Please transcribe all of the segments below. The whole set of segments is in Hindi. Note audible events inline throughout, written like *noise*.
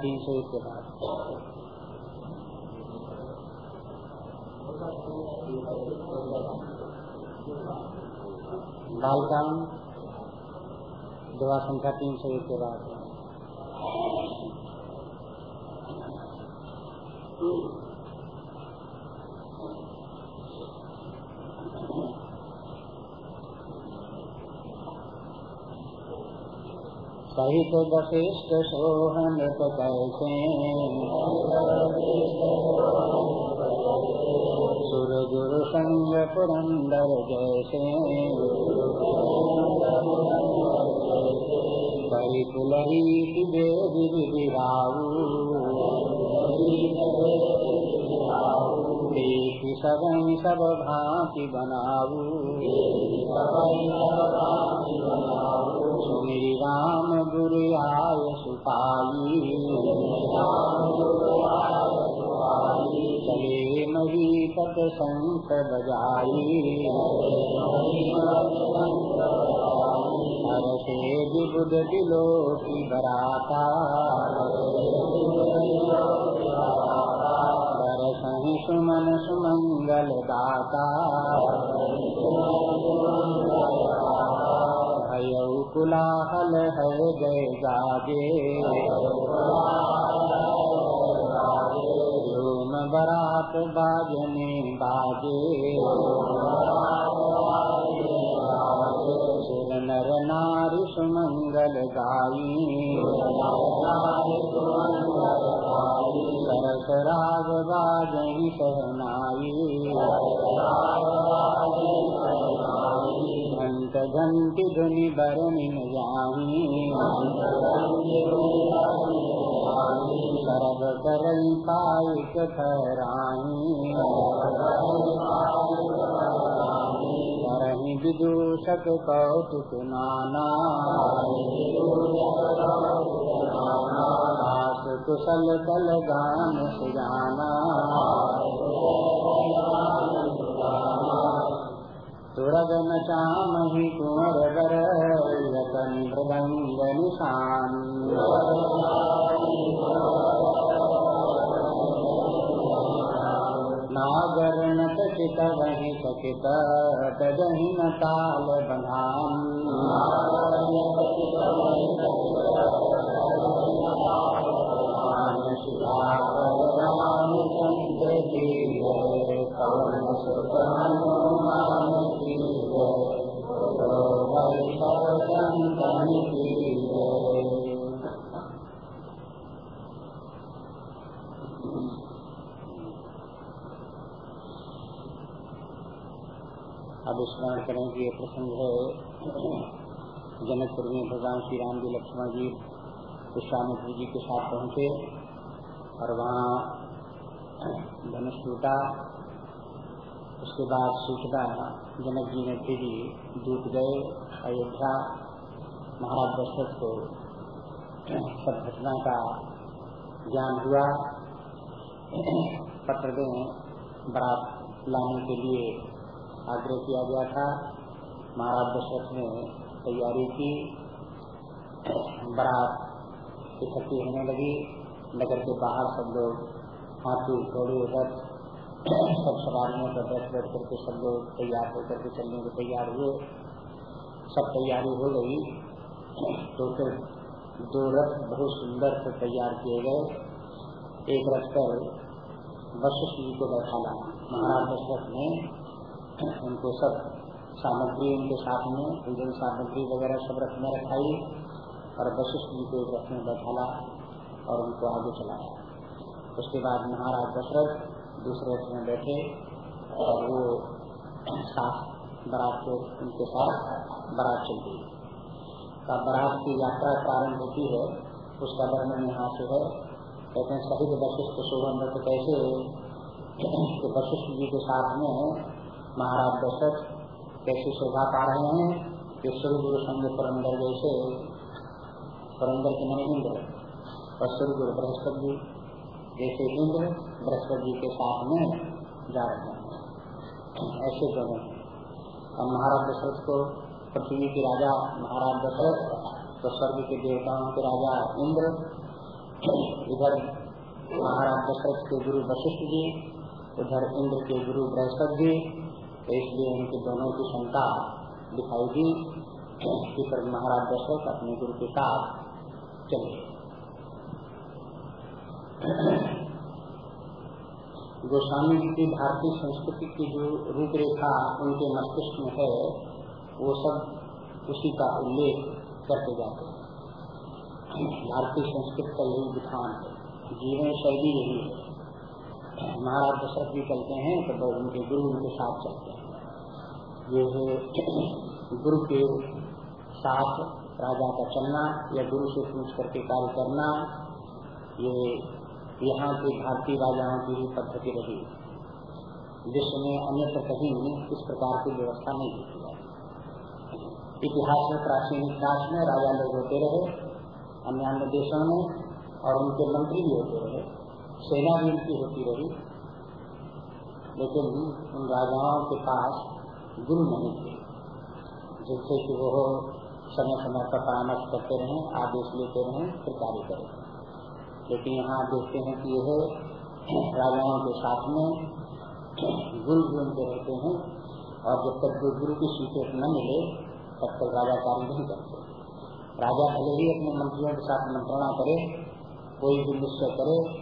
तीन सौ एक के बाद। बालकाम दवा संख्या तीन सौ एक के बाद। सहित वशिष्ठ सोहन कैसे सुर गुरु संग पुरंदर जैसे कई पुलही वेद विराऊ देख सबन सब भांति बनाऊ राम गुरु आय सुपाई चले मही पत शंख बजाई हर से विबुद दिलो की बराता दर्शन सुमन सुमंगल दाता भयऊ कुलाहल है जय जागे। झूम बरात बाजने बाजे। नर नारी सुमंगल गाई। सरस राग बाजही सहनाई। घंट धुनि बरनी जाही सरब करई पाइक ठहराई करही विदूषक कौतुक नाना। कुशल कल गान सुजाना। सुरग नचामहि कुंवर बर यतन मृदंग निशान। नागर नत चित वही सचित तदहि न ताल बधान। रामचंद्र स्मरण करें कि ये प्रसंग है। जनकपुर में भगवान श्री राम जी, लक्ष्मण जी, विश्वामित्र जी के साथ पहुँचे और वहाँ धनुष टूटा। उसके बाद सूचना जनक जी ने फिर दूत गए अयोध्या महाराज दशरथ को। सब घटना का ज्ञान हुआ। पत्र दें बरात लाने के लिए आग्रह किया गया था। महाराज दशरथ ने तैयारी की। बरात इकट्ठी होने लगी। नगर के बाहर सब लोग हाथी, घोड़े, रथ, सब सवारियों पर बैठ बैठ करके सब लोग तैयार होकर के चलने को तैयार हुए। सब तैयारी हो गई। तो फिर दो रथ बहुत सुंदर से तैयार किए गए। एक रथ पर वशिष्ठ जी को बैठा बैठाना महाराज दशरथ ने उनको सब सामग्री उनके साथ में, पूजन सामग्री वगैरह सब में रखाई और वशिष्ठ जी को एक रथ में बैठाला और उनको आगे चलाया। उसके बाद महाराज दशरथ दूसरे रथ में बैठे और वो साथ बारात के उनके साथ बारात चल गई। का बारात की यात्रा प्रारंभ होती है, उसका वर्णन यहाँ से है। कहते हैं सही वशिष्ठ शोभन रथ कैसे तो वशिष्ठ जी के साथ में महाराज दशरथ कैसी शोभा पा रहे हैं? कि सूर्य गुरु संघ पुरंदर जैसे, पुरंदर के मन इंद्र और सूर्य गुरु बृहस्पति जी, जैसे इंद्र बृहस्पति जी के साथ में जा रहे हैं। ऐसे दोनों और महाराज दशरथ को पृथ्वी के राजा महाराज दशरथ तो स्वर्ग के देवताओं के राजा इंद्र, इधर महाराज दशरथ के गुरु वशिष्ठ जी, उधर इंद्र के गुरु बृहस्पति जी तो इसलिए उनके दोनों की क्षमता दिखाई दी कि महाराज दशरथ अपने गुरु के साथ चले। गोस्वामी जी की भारतीय संस्कृति की जो रूपरेखा उनके मस्तिष्क में है, वो सब उसी का उल्लेख करते जाते हैं। भारतीय संस्कृति का यही विधान है। जीवन शैली यही है। महाराज दशरथ भी चलते हैं तो उनके गुरु उनके साथ चलते हैं। ये है गुरु के साथ राजा का चलना या गुरु से पूछ करके कार्य करना, ये यहाँ के भारतीय राजाओं की ही पद्धति रही। विश्व में अन्यत्र कहीं इस प्रकार की व्यवस्था नहीं होती है। इतिहास में, प्राचीन इतिहास में राजा लोग होते रहे अन्य अन्य देशों में, और उनके मंत्री भी होते रहे। सेना भी उनकी होती रही। लेकिन उन राजाओं के पास गुरु नहीं थे। जिससे कि वो समय समय पर परामर्श करते रहे, आदेश लेते रहे, फिर कार्य करें। लेकिन यहाँ देखते हैं कि यह राजाओं के साथ में गुरु उनके रहते हैं, और जब तक गुरु की स्वीकृत न मिले, तब तक राजा कार्य नहीं करते। राजा भले ही अपने मंत्रियों के साथ मंत्रणा करे, कोई भी निश्चय करे,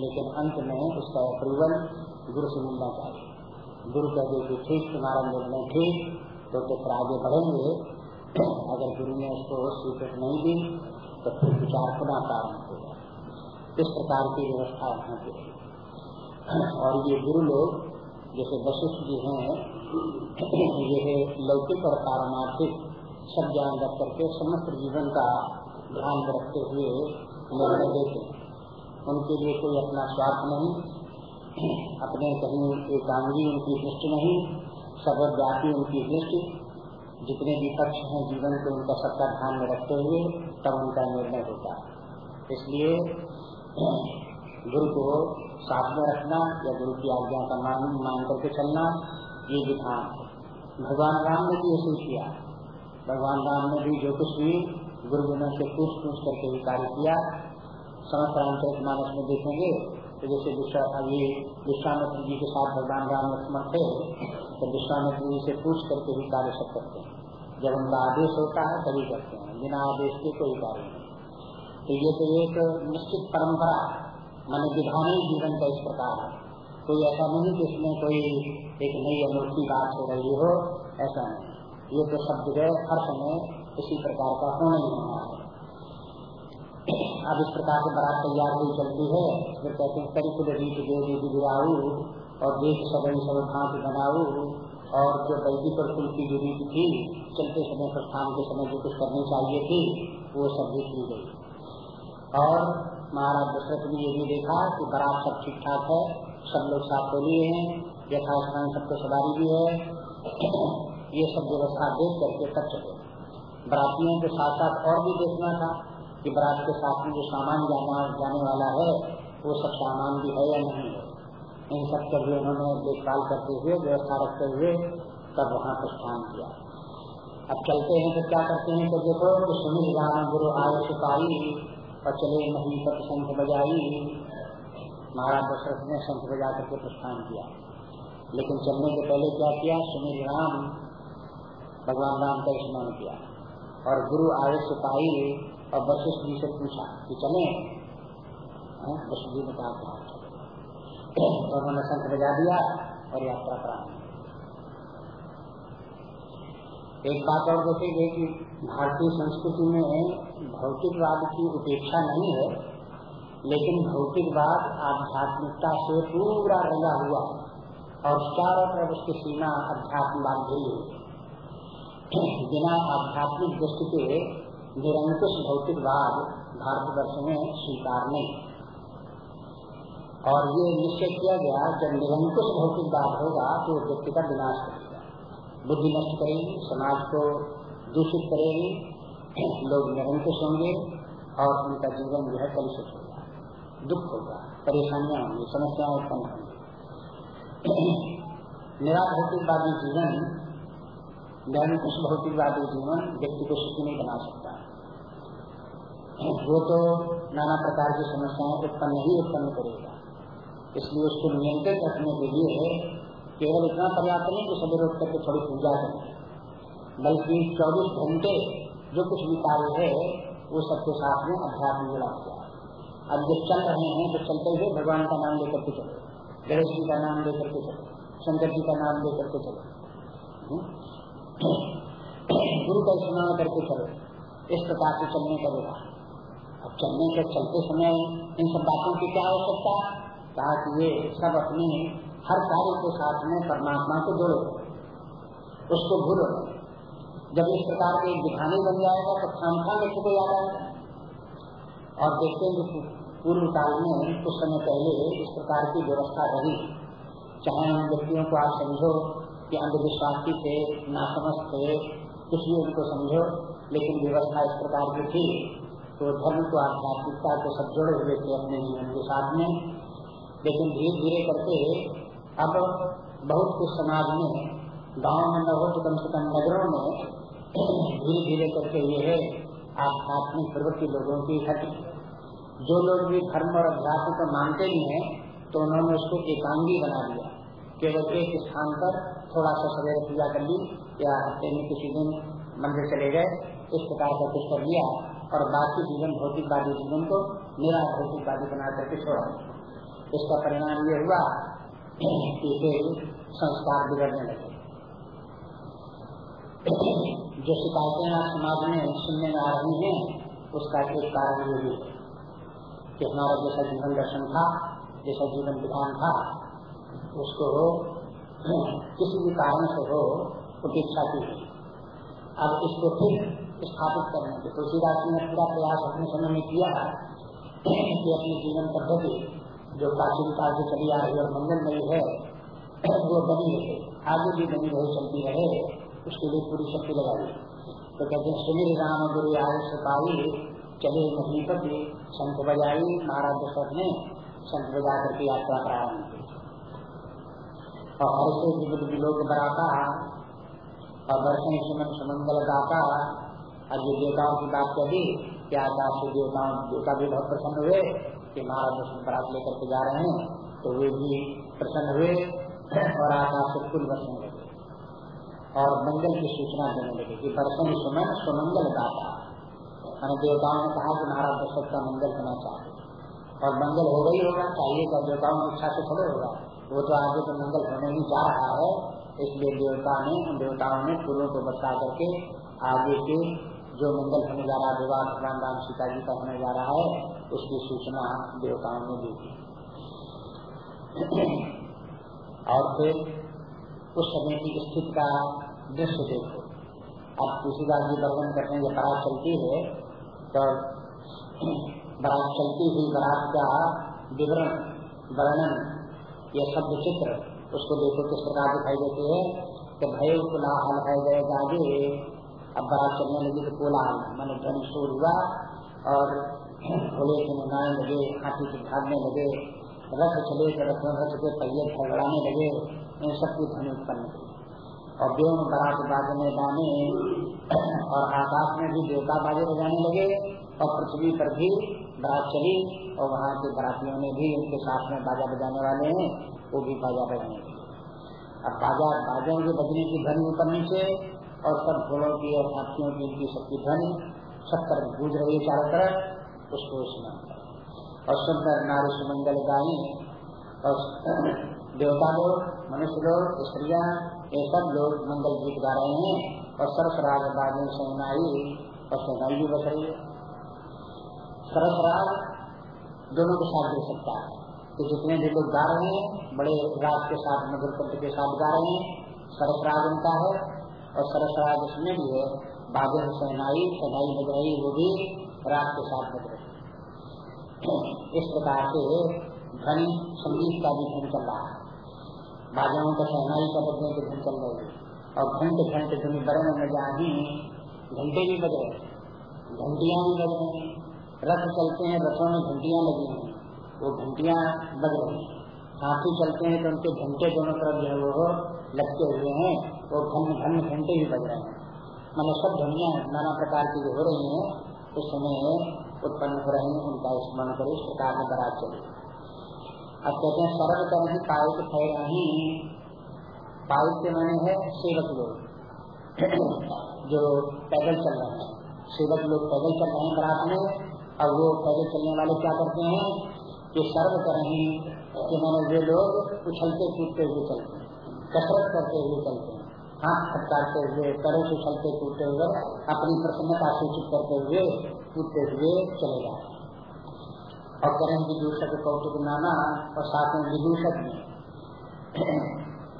लेकिन अंत में उसका अप्रूवल गुरु से मिलना चाहिए। गुरु कह दे कि ठीक तुम्हारा निर्णय ठीक तो फिर आगे बढ़ेंगे। अगर गुरु ने उसको स्वीकृत नहीं दी तो फिर विचार पुनः प्रारंभ होगा इस प्रकार की व्यवस्था यहाँ की और ये गुरु लोग, जैसे वशिष्ठ जी हैं ये लौकिक और पारमार्थिक सब ज्ञान रख करके समस्त जीवन का ध्यान रखते हुए निर्णय देते उनके लिए कोई अपना स्वार्थ नहीं अपने कहीं एकांगी उनकी दृष्टि नहीं, सर्वव्यापी उनकी दृष्टि। जितने भी पक्ष हैं जीवन के, उनका सबका ध्यान में रखते हुए तब उनका निर्णय होता है। इसलिए गुरु को साथ में रखना या गुरु की आज्ञा का मान मान करके चलना, ये विधान भगवान राम ने भी ऐसे किया। भगवान राम ने भी जो कुछ भी गुरु गुरु से पूछ पूछ करके भी कार्य किया, समस्त रामचरित मानस में देखेंगे तो जैसे अभी विश्वामित्र जी के साथ भगवान राम लक्ष्मण थे तो विश्वामित्र जी से पूछ करके भी कार्य सब करते हैं। जब उनका आदेश होता है, तभी करते हैं। बिना आदेश के कोई कार्य नहीं। तो ये तो एक निश्चित परंपरा मान विधानी जीवन का इस प्रकार है। कोई ऐसा नहीं कि इसमें कोई एक नई अनोखी बात हो रही हो, ऐसा नहीं। ये तो सब जगह हर समय इसी प्रकार का होना ही होना है। अब इस प्रकार से बारात तैयार हुई चलती है फिर कहते हैं करी देवी गिराऊ, और देश सब भांत बनाऊ। और जो बैठी पर कुल की जो रीत थी, चलते समय प्रस्थान के समय जो कुछ करनी चाहिए थी, वो सब भी की गई। और महाराज दशरथ ने ये भी देखा कि बरात सब ठीक ठाक है, सब लोग साथ हो लिए हैं यथास्थान सबको सवारी भी है। ये सब व्यवस्था देख करके तब चले। बरातियों के साथ साथ और भी देखना था। कि बरात के साथ में जो सामान जाना, जाने वाला है, वो सब सामान भी है या नहीं है? इन सब का भी उन्होंने देखभाल करते हुए, व्यवस्था रखते हुए तब वहाँ प्रस्थान किया। अब चलते हैं तो क्या करते हैं तो देखो, कि सुनील राम गुरु आय सिपाही और चले नहीं पत शंख बजाई, महाराज दशरथ ने शंख बजा करके प्रस्थान किया। लेकिन चलने के पहले क्या किया? सुनील राम भगवान राम का स्मरण किया। और गुरु आगे सिपाही और वशिष्ठ जी से पूछा कि चले? हाँ, वशिष्ठ जी ने कहा उन्होंने शंख बजा दिया और यात्रा प्रारंभ एक बात और देखी गई कि भारतीय संस्कृति में भौतिकवाद की उपेक्षा नहीं है लेकिन भौतिकवाद आध्यात्मिकता से पूरा रंगा हुआ और चारों तरफ़ उसकी सीमा अध्यात्म बांधी हुई बिना आध्यात्मिक दृष्टि के निरंकुश भौतिकवाद भारतवर्ष में स्वीकार नहीं। और ये निश्चय किया गया, जब निरंकुश भौतिकवाद होगा तो व्यक्ति का विनाश करेगा बुद्धि नष्ट करेगी, समाज को दूषित करेगी, लोग निरंकुश होंगे, और उनका जीवन जो है कलुषित होगा, दुख होगा, परेशानियाँ होंगी, समस्याएँ उत्पन्न होंगी। *clears throat* निरा भौतिकवादी जीवन, निरंकुश भौतिकवादी जीवन व्यक्ति को सुखी नहीं बना सकता। वो तो नाना प्रकार की समस्याएँ उत्पन्न ही उत्पन्न करेगा। इसलिए उसको नियंत्रित रखने के लिए केवल इतना पर्याप्त नहीं कि सभी रोक करके थोड़ी पूजा करें। बल्कि चौबीस घंटे जो कुछ भी कार्य है, वो सबके साथ में अध्यात्म जुड़ा हुआ अब जब चल रहे हैं तो चलते हुए भगवान का नाम लेकर के चलो। गणेश जी का नाम लेकर के चलो। शंकर जी का नाम लेकर के चलो। हम्म? *coughs* गुरु का स्मरण करके चलो। इस प्रकार से चलने का विवाह अब चलने के चलते समय इन सब बातों की क्या आवश्यकता? कहा कि ये सब अपने हर कार्य के साथ में परमात्मा को जोड़ो। उसको भूलो। जब इस प्रकार के दिखाने बन जाएगा तो खान खान व्यक्ति को याद आएगा और देखते हैं कि पूर्व काल में, कुछ समय पहले इस प्रकार की व्यवस्था रही। चाहे उन व्यक्तियों को आप समझो कि अंधविश्वासी थे, नासमझ थे, कुछ भी उनको समझो, लेकिन व्यवस्था इस प्रकार की थी तो धर्म को आध्यात्मिकता को सब जोड़े हुए थे अपने जीवन के साथ में। लेकिन धीरे धीरे करके अब बहुत कुछ समाज में, गाँव में न हो तो कम से कम नगरों में धीरे धीरे करके ये है, आध्यात्मिक प्रवृत्ति लोगों की घटी। जो लोग भी धर्म और अध्यात्म को मानते ही हैं तो उन्होंने उसको एकांगी बना दिया। केवल एक स्थान पर थोड़ा सा सवेरे पूजा कर ली या हफ़्ते में किसी दिन मंदिर चले गए, इस प्रकार का कुछ कर लिया। और बाकी जीवन भौतिकवादी जीवन को मेरा भौतिकवादी बना करके छोड़ा। इसका परिणाम ये हुआ कि फिर संस्कार बिगड़ने लगे। जो शिकायतें आज समाज में सुनने में आ रही है, उसका एक कारण ये भी कि हमारा जैसा जीवन दर्शन था, जैसा जीवन विधान था, उसको हो, किसी भी कारण से हो, उपेक्षा की। अब इसको फिर स्थापित करने के तुलसीदास जी ने पूरा प्रयास अपने समय में किया कि अपनी जीवन पद्धति, जो प्राचीन काल से चली आ रही और मंगलमयी है, वो बनी रहे, आगे भी बनी रहे, चलती रहे, उसके लिए पूरी शक्ति लगाई। तो कहते हैं, सुनील राम गुरु आय सिपाही चले नहीं पर संत बजाई, महाराज दशरथ ने संत बजा करके यात्रा प्रारंभ की। और ऐसे लोग बराता और दर्शन सुमन सुमंगल दाता और जो देवताओं की बात कही कि आकाश से देवताओं देवता भी बहुत प्रसन्न हुए, कि महाराज दर्शन परात लेकर के जा रहे हैं तो वे भी प्रसन्न हुए और आकाश से फूल बरसने लगे। और मंगल की सूचना देने लगे कि बरसन सुमन सुमंगल दाता। मैंने देवताओं ने कहा कि महाराज दशरथ का मंगल होना चाहिए। और मंगल हो गई होगा, चाहिए का देवताओं की इच्छा से थोड़े होगा। वो तो आगे तो मंगल होने ही जा रहा है, इसलिए देवता ने, देवताओं ने फूलों को बचा करके आगे के जो मंगल होने जा रहा है, विवाह भगवान राम सीता जी का होने जा रहा है, उसकी सूचना देवताओं ने दी थी। और फिर उस समय की स्थिति का दृश्य देखो। अब तुलसीदास जी वर्णन हैं जब बारात चलती है तो बरात चलती हुई बरात का विवरण, वर्णन, या शब्द चित्र, उसको देखो किस प्रकार दिखाई देते है, कि भय कुलाहल है गए जागे। अब बारात चलने लगी तो कोला मैंने धन शोर हुआ और घोड़े से मंगाने लगे, हाथी से भागने लगे, रथ चले तो रथ रथ के पहिए खड़बड़ाने लगे, इन सब की ध्वनि उत्पन्न और देव बारात बाजने गाने और आकाश में भी देवता बाजे बजाने लगे, और पृथ्वी पर भी बारात चली, और वहाँ के बरातियों ने भी उनके साथ में बाजा बजाने वाले हैं, वो भी बाजा बजाने लगे। अब बाजा बाजों के बजने की ध्वनि ऊपर नीचे और सब घोड़ों की और हाथियों की इनकी सबकी ध्वनि सब तरफ़ गूंज रही है चारों तरफ़, उसको सुना और सुंदर नारी सुमंगल गाय, और देवता लोग, मनुष्य लोग, स्त्रियाँ, ये सब लोग मंगल गीत गा रहे हैं, और सरसराग बाजे सहनाई और सहनाई भी बच रही है। सरसराग दोनों के साथ दे सकता है। कि जितने भी लोग गा रहे हैं, बड़े राग के साथ, मधुर के साथ गा रहे हैं सरसराग उनका है और सरसराज उसमें भी है बादल सहनाई सदाई बज रही वो भी रात के साथ बज रही इस प्रकार से ध्वनि संगीत का भी धन चल रहा है। बाजाओं का सहनाई का बजने की धन चल रही और घंटे घंटे ध्वनि बरन में जाही घंटे भी बज रहे घंटिया भी बज रही रथ चलते हैं, रथों में घंटिया लगी हैं। वो घंटिया बज रही हाथी चलते हैं तो उनके घंटे दोनों तरफ़ जो है वो लगते हुए हैं। वो घन घन घंटे ही बज रहे हैं। मैंने सब ध्वनिया नाना प्रकार की जो हो रही हैं, उस समय उत्पन्न हो रहे हैं, उनका स्मरण करे, इस प्रकार में बरात चले। अब कहते हैं सरल कर ही पायित थे नहीं। पायित के मैंने है सेवक लोग। *clears throat* जो पैदल चल रहे हैं। सेवक लोग पैदल चल रहे हैं बरात में, और वो पैदल चलने वाले क्या करते हैं? कि सर्व कर करें कि मैंने वे लोग उछलते कूदते हुए चलते हैं, कसरत करते हुए चलते हैं। हाथ खटकाते हुए, पैरों से चलते कूदते हुए, अपनी प्रसन्नता सूचित करते हुए, कूदते हुए चले जाते और करें विदूषक कौतुक नाना और साथ में विदूषक में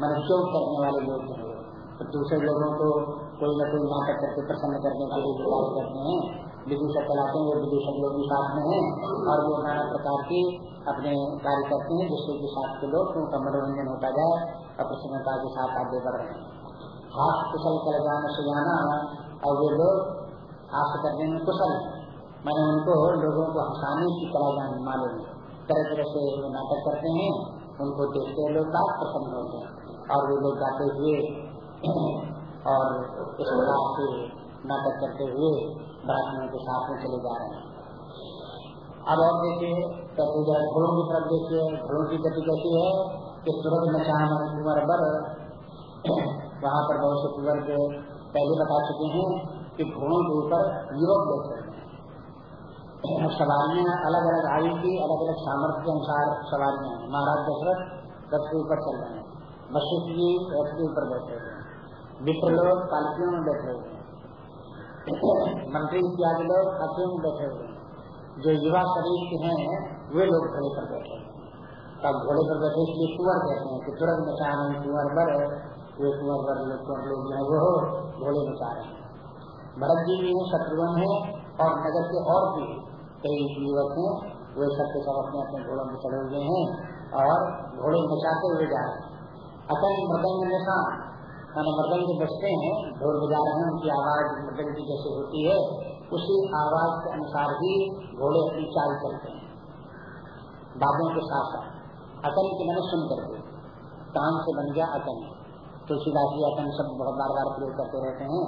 मनुष्यों करने वाले लोग तो दूसरे लोगों को कोई न कोई नाटक करके प्रसन्न करने के लिए विचार करते हैं। विदूषक चलाते हैं, विदूषक लोग भी साथ में हैं। और वो नाना प्रकार की अपने कार्य करते हैं, जिससे कि साथ के लोग उनका मनोरंजन होता जाए और प्रसन्नता के साथ आगे बढ़ रहे हैं। हाथ कुशल कर जाने से जाना और वे लोग हाथ करने में कुशल मैंने उनको लोगों को हंसाने की जान मालूम तरह तरह से नाटक करते हैं, उनको देखते हुए लोग बात प्रसन्न होते हैं। और वो लोग गाते हुए *clears throat* और इस प्रकार से नाटक करते हुए ब्राह्मणों के साथ में चले जा रहे हैं। अब और देखिए, कहते जाए घोड़ों की तरफ़ देखिए घोड़ों की गति कैसी है कि तुरंत नचान कुंवर बर वहाँ पर बहुत से वर्ग पहले बता चुके हैं कि घोड़ों के ऊपर युवक बैठे सवारियाँ अलग अलग आयु की अलग अलग सामर्थ्य के अनुसार सवारियाँ महाराज दशरथ रथ के ऊपर चल रहे हैं। वशिष्ठ जी रथ के ऊपर बैठे हुए विप्र लोग पालकियों में बैठे हुए मंत्री इत्यादि लोग हाथियों में बैठे हुए हैं। जो युवा शरीर के हैं, वे लोग घोड़े पर बैठे हैं। तब घोड़े पर बैठे इसलिए कुंवर कहते हैं कि तुरंत में कुंवर बर वे कुंवर वर लोग जो है वो घोड़े बचा रहे हैं भरत जी भी है शत्रुघ्न है और नगर के और भी कई युवक हैं। वे सबके सब अपने अपने घोड़ों में चढ़े हुए हैं और घोड़े बचाते हुए जा रहे हैं अतन मृदंग निशान मैंने मृदंग बजते हैं ढोल बजा रहे हैं उनकी आवाज़ मृदंग की जैसे होती है उसी आवाज़ के अनुसार ही घोड़े अपनी चाल चलते हैं बाबों के साथ साथ अतन की मैंने सुन करके कान से बन गया अतन तुलसीदास जी अपन सब बहुत बार बार प्रयोग करते रहते हैं।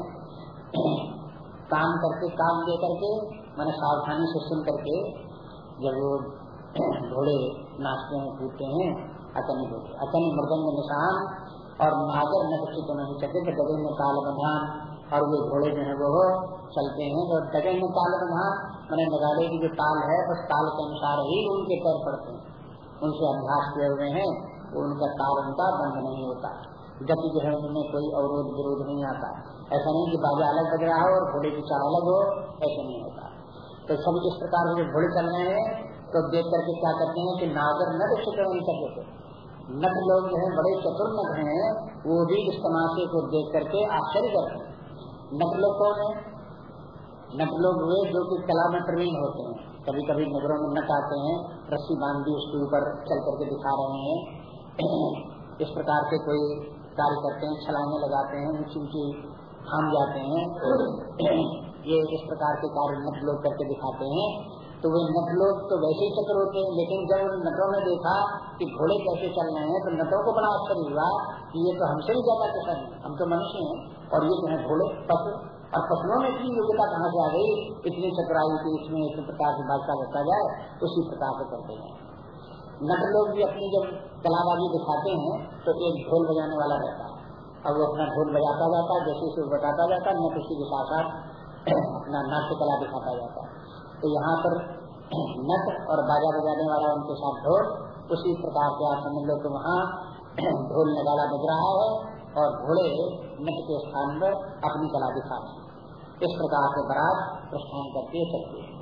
काम करके, काम दे करके, मैंने सावधानी से सुन करके, जब वो घोड़े नाचते हैं, कूदते हैं अतनी होते अतनी मृदंग निशान और नागर नृत्य तो नहीं तो गगन में ताल बंधान और वो घोड़े जो है, वो चलते हैं। और गगन में ताल बधान मैंने नगाड़े की जो ताल है उस ताल के अनुसार ही उनके पैर पड़ते हैं। उनसे अभ्यास किए हुए हैं उनका ताल उनका बंद नहीं होता। गति है उनमें कोई अवरोध विरोध नहीं आता। ऐसा नहीं कि बाजा अलग बज रहा हो और घोड़े की चाल अलग हो, ऐसा नहीं होता। तो सब इस प्रकार से घोड़े चल रहे हैं तो देख करके क्या करते हैं कि नागर नट नहीं कर नट लोग जो है, बड़े चतुर नट हैं, वो भी इस तमाशे को देख करके आश्चर्य करते हैं। नट लोग कौन है? नट लोग वे जो कि कला में प्रवीण होते हैं। कभी कभी नगरों में नट आते हैं, रस्सी बाँध उसके ऊपर चल करके दिखा रहे हैं। इस प्रकार से कोई कार्य करते हैं, छलांगे लगाते हैं, ऊँची ऊँची थाम जाते हैं *clears throat* ये इस प्रकार के कार्य नट लोग करके दिखाते हैं। तो वे नट लोग तो वैसे ही चक्र होते हैं, लेकिन जब उन नटों ने देखा कि घोड़े कैसे चल रहे हैं तो नटों को बड़ा आश्चर्य हुआ कि ये तो हमसे भी ज़्यादा है, हम तो मनुष्य हैं, और ये जो है घोड़े, पशु, और पशुओं में इतनी योग्यता कहाँ से आ गई? इतनी चक्राई की इसमें इस प्रकार से भाषा करता जाए, उसी प्रकार से करते हैं। नट लोग भी अपनी जब कलाबाजी दिखाते हैं तो एक ढोल बजाने वाला रहता है। अब वो अपना ढोल बजाता जाता है, जैसे उसे बताता जाता है नट उसी के साथ साथ *clears throat* अपना नाट्य कला दिखाता जाता है। तो यहाँ पर *clears throat* नट और बाजा बजाने वाला उनके साथ ढोल, उसी प्रकार से आप समझ लो तो वहाँ *clears throat* ढोल नगाड़ा बज रहा है और घोड़े नट के स्थान पर अपनी कला दिखा रहे इस प्रकार से बरात प्रस्थान करके चलती है।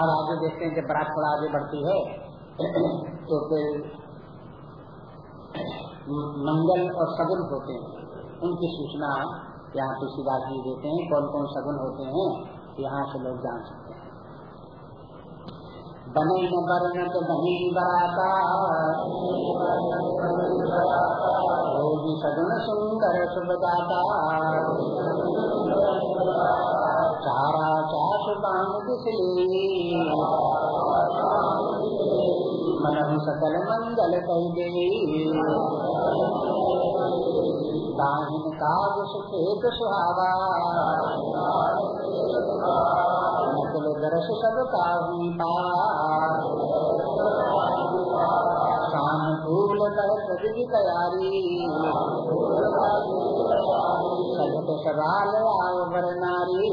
अब आगे देखते हैं जब बरात थोड़ा आगे बढ़ती है। तो फिर मंगल और सगुन होते हैं। उनकी सूचना यहाँ तुलसीदास जी देते हैं कौन कौन सगुन होते हैं, यहाँ से लोग जान सकते हैं। बने न बरन तो बनी बराता होगी सगुन सुंदर जाता चारा चाश बांग मन सकल मंगल कह गई दाहिन सुखेत सुहावा नकल दरस सब काहुई सानुकूल कर सदी तैयारी सजत सवाल आव नारी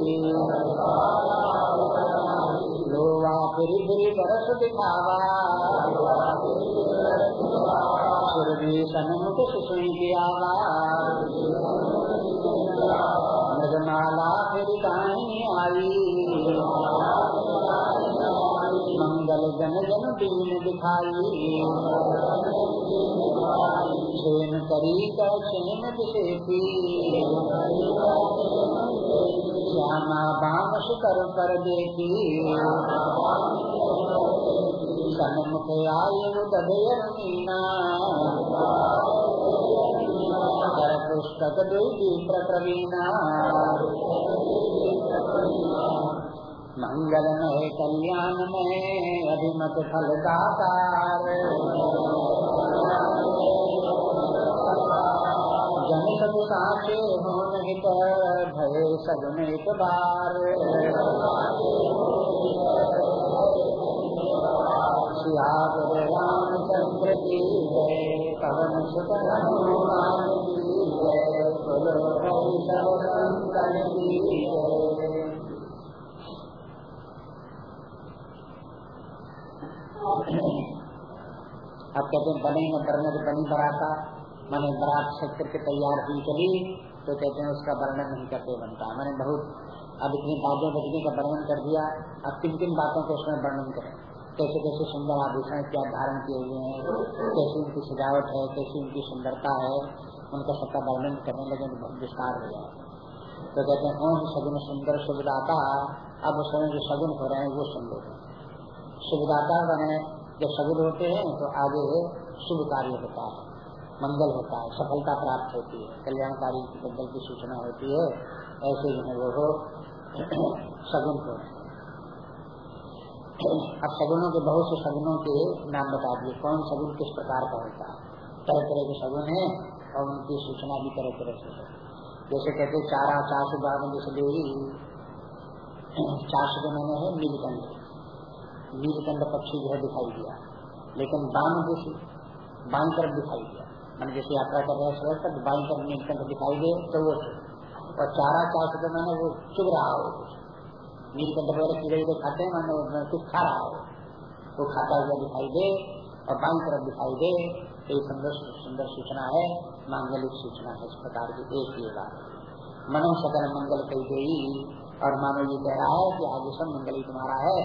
फिर फिर बरस दिखावा की फिर कहीं आई मंगल जन जन दीन दिखाई छेन करी कर छेन दिशेती श्यामा बामस कर पर देखी सन्मुख आयु मीना कर पुस्तक देवी प्रवीणा मंगल में कल्याण में अभिमत फल दातार जन सब साचे हो नहीं भय सगुन एक बार रामचंद्र की जय पवन सुत हनुमान की जय बोलो सब संतन की जय अब कहते बने न बरने बनी बराता। मैंने बरात क्षेत्र के तैयार हुई चली तो कहते हैं उसका वर्णन नहीं करते बनता। मैंने बहुत अब इतनी बातों बजने का वर्णन कर दिया, अब किन किन बातों को उसमें वर्णन करें? कैसे कैसे सुंदर आभूषण क्या धारण किए हुए हैं? कैसी उनकी सजावट है? कैसी उनकी सुंदरता है? उनका सबका वर्णन करने लगे बहुत विस्तार हो जाए तो कहते हैं सगुन सुंदर सुविधाता। अब उस समय जो सगुन हो रहे हैं, वो सुंदर सुविधाता बने जब सगुन होते हैं तो आगे शुभ कार्य होता है। मंगल होता है, सफलता प्राप्त होती है, कल्याणकारी मंगल की सूचना होती है, ऐसे जो है वो हो *clears throat* सगुन हो अब सगुनों के, बहुत से सगुनों के नाम बता दिए, कौन सगुन किस प्रकार का होता है? तरह तरह के सगुन है और उनकी सूचना भी तरह तरह से है। जैसे कहते चारा चाश बावन जैसे देवी चाश के मैंने है नीलकंठ। नीलकंठ पक्षी जो है दिखाई दिया, लेकिन बाम जैसे बाई तरफ़ दिखाई दिया। मन जैसे यात्रा कर रहे हैं तक बाई तरफ़ दिखाई दे तो वो और चारा चाश के मैंने वो चुभ रहा हो। नीलकंठ वगैरह कीड़े वीड़े खाते हैं, मैंने कुछ खा रहा हो। वो खाता हुआ दिखाई दे और बाई तरफ़ दिखाई दे तो सुंदर सुंदर सूचना है, मांगलिक सूचना है इस प्रकार की एक ये बात। मनो सकल मंगल कही गई और मानो ये कह रहा है कि आगे सब मंगल ही तुम्हारा है।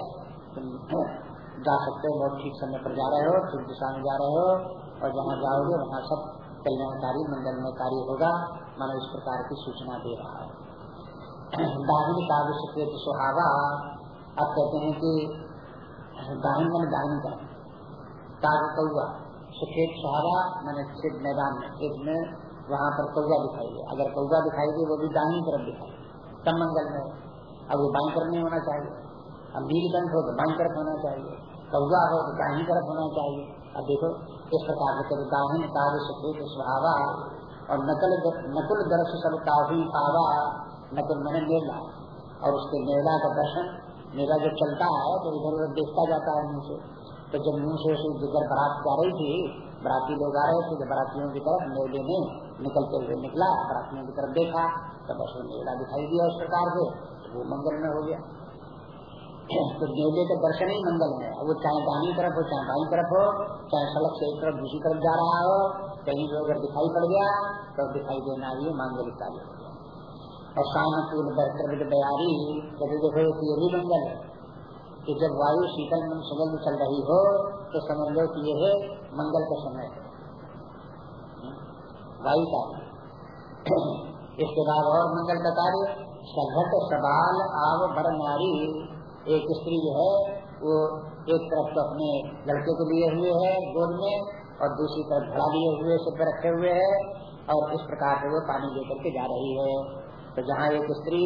तुम *clears throat* जा सकते हो, बहुत ठीक समय पर जा रहे हो, ठीक दिशा में जा रहे हो और जहाँ जाओगे, वहाँ सब कल्याणकारी मंगल में कार्य होगा। मानो इस प्रकार की सूचना दे रहा है। दाहिनी काव्य सुकृत सुहावा अब कहते हैं कि दाहिन मन दाहिनी का काव्य कौआ सुखेत सुहावा मैंने खेत मैदान में। खेत में वहाँ पर कौआ दिखाई दे। अगर कौआ दिखाई दे, वो भी दाहिनी तरफ़ दिखाई तब मंगल में। अब वो बाई तरफ़ नहीं होना चाहिए। अब नीलकंठ हो तो बाई तरफ़ होना चाहिए। कौआ हो तो दाहिनी तरफ़ होना चाहिए। अब देखो इस प्रकार से दाहिन काव्य सुखेत सुहावा और नकल नकुल दर्श सब काफ़ी पावा नकुल मैंने मेला। और उसके मेला का दर्शन, मेला जब चलता है तो इधर उधर देखता जाता है मुँह से। तो जब मुँह से जिधर बारात जा रही थी, बराती लोग आ रहे थे तो बरातियों की तरफ़ मेले में निकलते हुए निकला, बरातियों की तरफ़ देखा तो बस मेला दिखाई दिया उस प्रकार से तो वो मंगल में हो गया। तो मेले का दर्शन ही मंगल है। वो चाहे दानी तरफ़ हो, चाहे बाई तरफ़ हो, चाहे सड़क से एक तरफ़ दूसरी तरफ़ जा रहा हो, कहीं भी अगर दिखाई पड़ गया तो दिखाई देना भी मांगलिक कार्य हो गया। और सानुकूल बरकर बयारी कभी देखो ये भी मंगल है कि जब वायु शीतल मन सुगंध चल रही हो तो समझ लो कि यह मंगल का समय है। वायु का इसके बाद और मंगल का कार्य सघट सबाल आव बर नारी एक स्त्री जो है, वो एक तरफ़ तो अपने लड़के को लिए हुए है गोद में और दूसरी तरफ़ घड़ा लिए हुए पर रखे हुए है और इस प्रकार से वो पानी लेकर के जा रही है। तो जहाँ एक स्त्री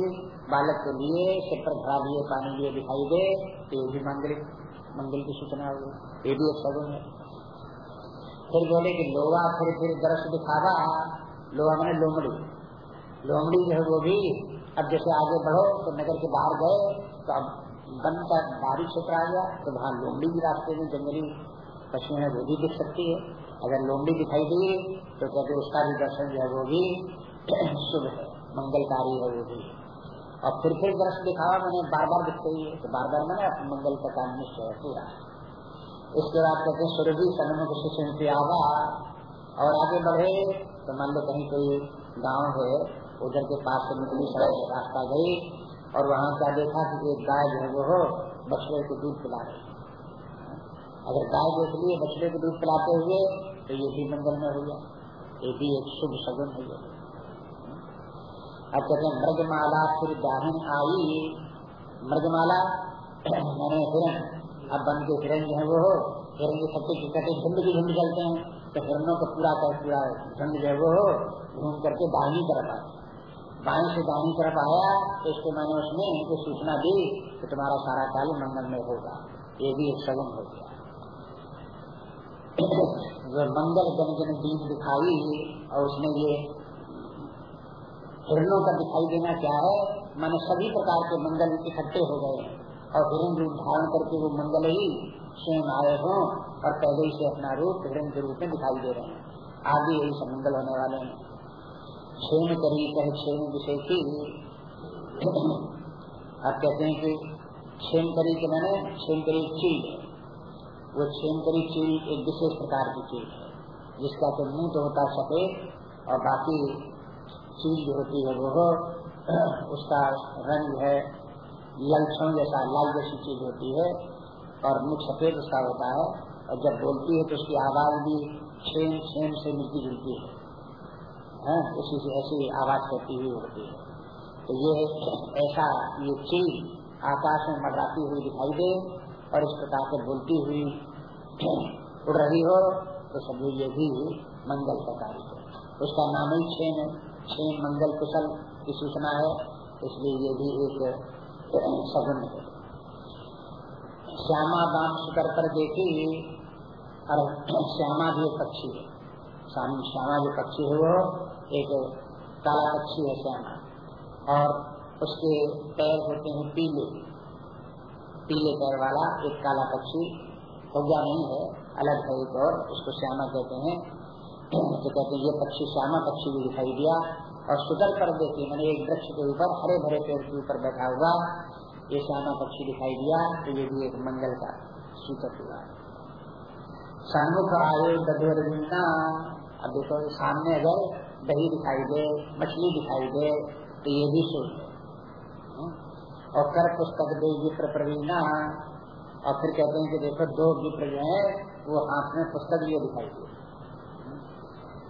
बालक को लिए सिर पर घड़ा लिए, पानी लिए दिखाई दे तो ये भी मंगल मंगल की सूचना हो ये भी एक सगुन है। फिर बोले कि लोहा फिर फिर दरस दिखावा। लोहा मैंने लोमड़ी। लोमड़ी जो है वो भी अब जैसे आगे बढ़ो तो नगर के बाहर गए तो अब वन का बाहरी क्षेत्र आ गया तो वहाँ लोमड़ी भी रास्ते में जंगली पशु है, वो भी दिख सकती है। अगर लोमड़ी दिखाई दी तो कहते उसका भी दर्शन जो है, वो भी *clears throat* शुभ है, मंगलकारी है वो भी। और फिर फिर दर्श दिखावा मैंने बार बार दिखते ही है तो बार बार मैंने मंगल का काम निश्चय है पूरा। इसके बाद कहते सूर्य सन्मुख से आवा और आगे बढ़े। तो मान लो कहीं कोई गाँव है, उधर के पास से निकली, सड़क रास्ता गई और वहाँ क्या देखा कि एक गाय जो है वो हो, बछड़े को दूध पिला रही अगर गाय देख लिए बछड़े को दूध पिलाते हुए तो ये भी मंगल में हो गया। ये भी एक शुभ सगुन गया। अब कहते हैं, मृगमाला फिर दाहन आई। मृगमाला *clears throat* मैंने हिरण। अब बन के हिरण जो है वो। हो हिरण के सबके कटे झुंड की झुंड चलते हैं। तो हिरणों का पूरा का पूरा झुंड जो है वो हो, घूम करके दाहिनी तरफ़ आया बाई से दाहिनी तरफ़ आया तो इसको मैंने उसमें इनको सूचना दी कि तुम्हारा सारा काल मंगल में होगा। ये भी एक सगुन हो गया। जो मंगल जन जन दीन दिखाई, और उसमें ये हिरणों का दिखाई देना क्या है? मैंने सभी प्रकार के मंगल इकट्ठे हो गए और हिरण रूप धारण करके वो मंगल ही स्वयं आए हों, और पहले से अपना रूप हिरण के रूप में दिखाई दे रहे हैं। आगे यही सब मंगल होने वाले हैं। क्षेम करी कह क्षेम विषय की आप कहते हैं कि क्षेम करी के मैंने क्षेम करी चीज़ वो क्षेम करी चीज़ एक विशेष प्रकार की चीज़ है, जिसका तो मुँह तो होता सफ़ेद और बाकी चीज़ जो होती है वो उसका रंग है ललक्षण जैसा, लाल जैसी चीज़ होती है और मुख सफ़ेद उसका होता है। और जब बोलती है तो उसकी आवाज़ भी छेन छेम से मिलती जुलती है। है, उसी से ऐसी आवाज़ करती हुई होती है। तो ये ऐसा ये चीज़ आकाश में मडराती हुई दिखाई दे और इस प्रकार से बोलती हुई *clears throat* उड़ रही हो तो सभी ये भी मंगल का कार्य है उसका नाम ही छेन क्षेम मंगल कुशल की सूचना है, इसलिए ये भी एक *clears throat* सगुन है। श्यामा बाम शिकर पर देखी और *clears throat* श्यामा भी एक पक्षी है। श्यामा जो पक्षी है वो एक काला पक्षी है। श्यामा और उसके पैर होते हैं पीले। पीले पैर वाला एक काला पक्षी हो गया नहीं है, अलग है एक और, उसको श्यामा कहते हैं। तो कहते हैं, ये पक्षी श्यामा पक्षी भी दिखाई दिया। और सुदल पर देखिए मैंने एक वृक्ष के ऊपर हरे भरे पेड़ के ऊपर बैठा हुआ ये श्यामा पक्षी दिखाई दिया। तो ये भी एक मंगल का सूचक हुआ। सन्मुख आयो दधोरवीणा अब देखो, सामने अगर दही दिखाई दे, मछली दिखाई दे तो ये भी है हम्म? और कर पुस्तक दे विप्र प्रवीणा। और फिर कहते हैं कि देखो, दो विप्र जो है, वो हाथ में पुस्तक ये दिखाई दे।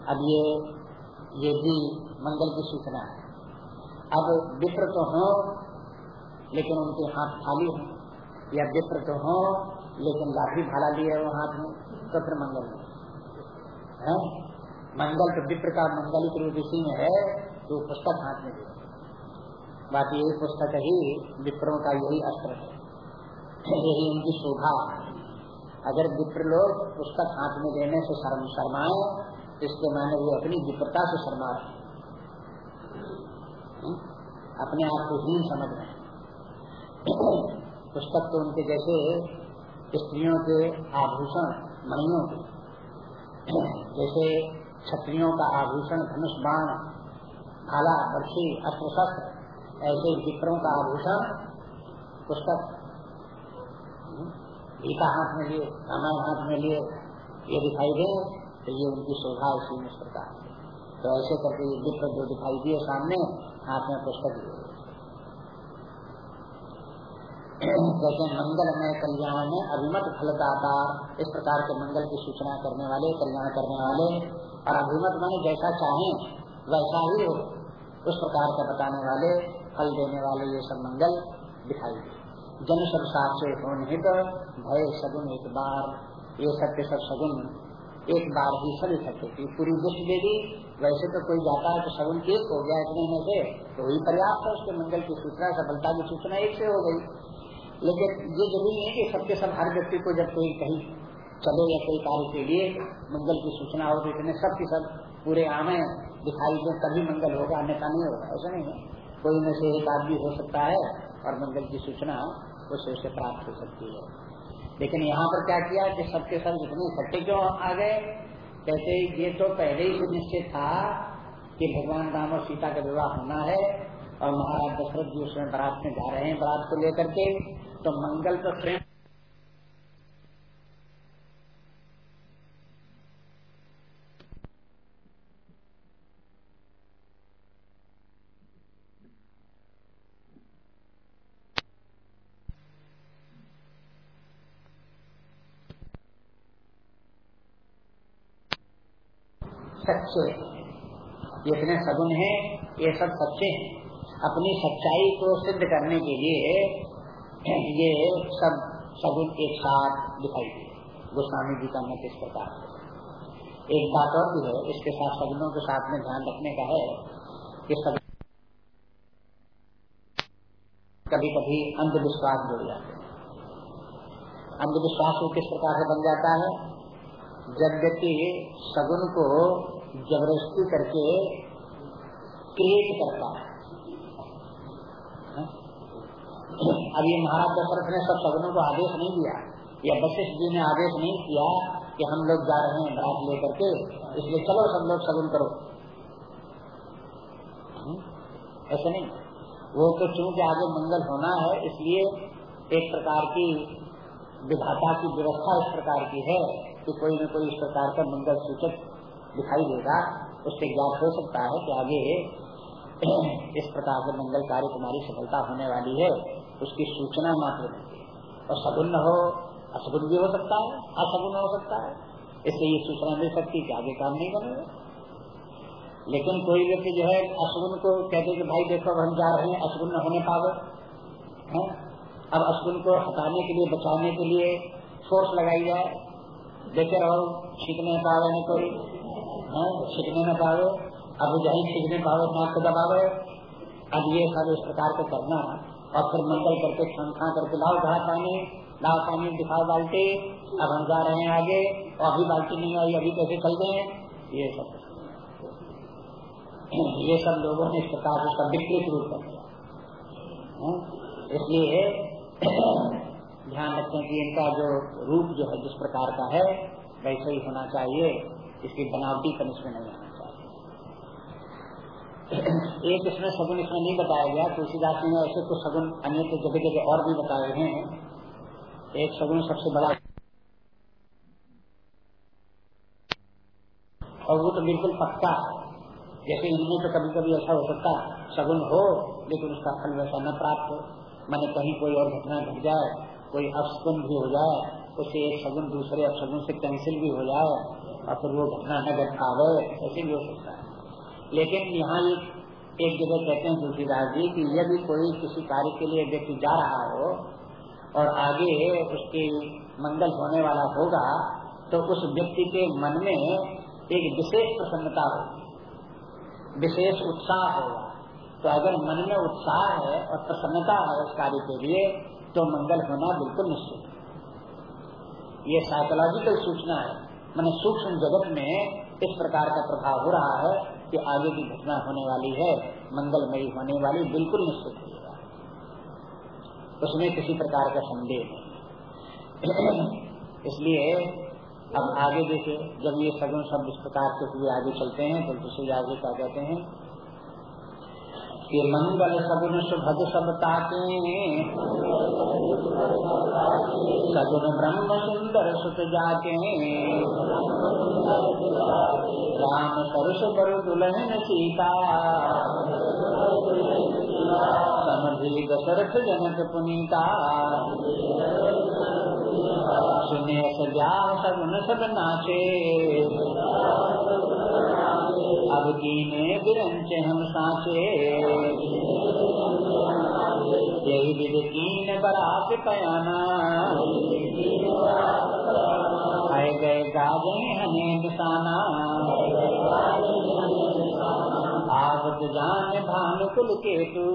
अब ये ये भी मंगल की सूचना है। अब विप्र तो हो, लेकिन उनके हाथ खाली हो। या विप्र तो हो, लेकिन लाठी भाला लिया वो हाथ में तो फिर मंगल है? मंगल तो विप्र का मंगलिक रूप इसी में है तो पुस्तक हाथ में दिया बाकी यही पुस्तक ही विप्रों का यही अस्त्र है। यही उनकी शोभा। अगर विप्र लोग पुस्तक हाथ में देने से शर्म शर्माए इसके माने वो अपनी विप्रता से शर्मा रहे हम्म? अपने आप को हीन समझ रहे पुस्तक तो उनके जैसे स्त्रियों के आभूषण, मणियों के। जैसे छत्रियों का आभूषण, धनुष, बाण भाला बर्छी अस्त्र शस्त्र ऐसे विप्रों का आभूषण, पुस्तक हम्म? गीता हाथ में लिए, रामायण हाथ में लिए, ये दिखाई दे तो ये उनकी शोभा इसी में प्रकार तो ऐसे करके ये विप्र जो दिखाई दिए सामने, हाथ में पुस्तक कहते मंगल में कल्याण में अभिमत फलदाता, इस प्रकार के मंगल की सूचना करने वाले, कल्याण करने वाले और अभिमत माने जैसा चाहे, वैसा ही हो। उस प्रकार का बताने वाले, फल देने वाले ये सब मंगल दिखाई जन सब साथ से होने हित भय सगुन एक बार। ये के सब सगुन, एक बार ही सभी सकते थी पूरी दृष्टि दे दी। वैसे तो कोई जाता है तो सगुन एक हो गया इतने में से तो वही पर्याप्त है उसके मंगल की सूचना, सफलता की सूचना एक से हो गई। लेकिन ये ज़रूरी है कि सबके सब हर व्यक्ति को जब कोई कहीं चले या कोई कार्य के लिए मंगल की सूचना हो तो सब की सब पूरे आमे दिखाई दे, तभी मंगल होगा, अन्यथा नहीं होगा, ऐसा नहीं है। कोई में से एक आदमी हो सकता है और मंगल की सूचना उसे उसे प्राप्त हो सकती है। लेकिन यहाँ पर क्या किया कि सबके सब जितने इकट्ठे क्यों आ गए? कहते ये तो पहले ही निश्चित था कि भगवान राम और सीता का विवाह होना है और महाराज दशरथ जी उसमें बारात में जा रहे हैं बारात को लेकर के। तो मंगल तो स्वयं सच्चे जितने सगुन हैं, ये सब सच्चे हैं। अपनी सच्चाई को सिद्ध करने के लिए ये सब सगुन एक साथ दिखाई दिए गोस्वामी जी का मत इस प्रकार एक बात और भी है, इसके साथ सगुनों के साथ में ध्यान रखने का है कि सब कभी कभी अंधविश्वास जुड़ जाते हैं। अंधविश्वास किस प्रकार से बन जाता है? जब व्यक्ति सगुन को ज़बरदस्ती करके क्रिएट करता है। अब ये महाराज दशरथ ने सब सगनों को आदेश नहीं दिया। या वशिष्ठ जी ने आदेश नहीं किया कि हम लोग जा रहे हैं बरात लेकर के। इसलिए चलो सब लोग सगुन करो। ऐसा नहीं। वो तो चूँकि आगे मंगल होना है, इसलिए एक प्रकार की विधाता की व्यवस्था इस प्रकार की है कि कोई न कोई इस प्रकार का मंगल सूचक दिखाई देगा, उससे ज्ञात हो सकता है कि आगे *clears throat* इस प्रकार के मंगल कार्य तुम्हारी सफलता होने वाली है, उसकी सूचना मात्र देंगे और सगुन हो असगुन भी हो सकता है असगुन हो सकता है। इससे ये सूचना मिल सकती है कि आगे काम नहीं बनेगा लेकिन कोई व्यक्ति जो है अशगुन को कहते कि भाई देखो हम जा रहे हैं अशगुन न होने पावे है? अब अशगुन को हटाने के लिए, बचाने के लिए फोर्स लगाई जाए। देखे रहो, छींकने पावे नहीं कोई छिटने न पावे अब जही छिटने पावे नाक को दबावे अब ये सब इस प्रकार को करना और फिर मंगल करके खा करके लाओ घड़ा पानी, लाओ पानी, दिखाओ बाल्टी। अब हम जा रहे हैं आगे, और अभी बाल्टी नहीं आई, अभी कैसे चल गए? ये सब। ये सब लोगों ने इस प्रकार से उसका विकृत रूप कर दिया इसलिए ध्यान रखें कि इनका जो रूप जो है, जिस प्रकार का है, वैसे ही होना चाहिए। इसकी बनावटी कम इसमें नहीं आना चाहिए। एक इसमें सगुन इसमें नहीं बताया गया, तुलसीदास जी ने ऐसे तो सगुन अन्य तो जगह जगह और भी बताए हैं। एक सगुन सबसे बड़ा और वो तो बिल्कुल पक्का, जैसे इनमें तो कभी कभी ऐसा हो सकता, सगुन हो, लेकिन उसका फल वैसा न प्राप्त हो। मैंने कहीं कोई और घटना घट जाए, कोई अपसगुन भी हो जाए, उससे एक सगुन दूसरे अपसगुन से कैंसिल भी हो जाए और फिर वो घटना न घट पावे ऐसे भी हो सकता है। लेकिन यहाँ एक जगह कहते हैं तुलसीदास जी की यदि कोई किसी कार्य के लिए व्यक्ति जा रहा हो और आगे उसके मंगल होने वाला होगा तो उस व्यक्ति के मन में एक विशेष प्रसन्नता होगी विशेष उत्साह होगा तो अगर मन में उत्साह है और प्रसन्नता है उस कार्य के लिए तो मंगल होना बिल्कुल निश्चित ये साइकोलॉजिकल सूचना है। मैंने सूक्ष्म जगत में इस प्रकार का प्रभाव हो रहा है कि आगे की घटना होने वाली है, मंगलमयी होने वाली, बिल्कुल निश्चित होगा उसमें किसी प्रकार का संदेह नहीं। *clears throat* इसलिए अब आगे देखे जब ये सगुन शब्द इस प्रकार के आगे चलते हैं तो दूसरे आगे क्या कहते हैं? कि मंगल सगुन सुभग सब ताके सगुन ब्रह्म सुंदर सुत जाके राम सरस बर दुल्हन सीता। समझी दशरथ जनक पुनीता। सुने सजा सगुन सब नाचे। अब कीने बिरंचे हम साचे। यही विध कीन बरात पयाना। आए गए गाजे हमें निशाना आवत जान भानुकुल के तू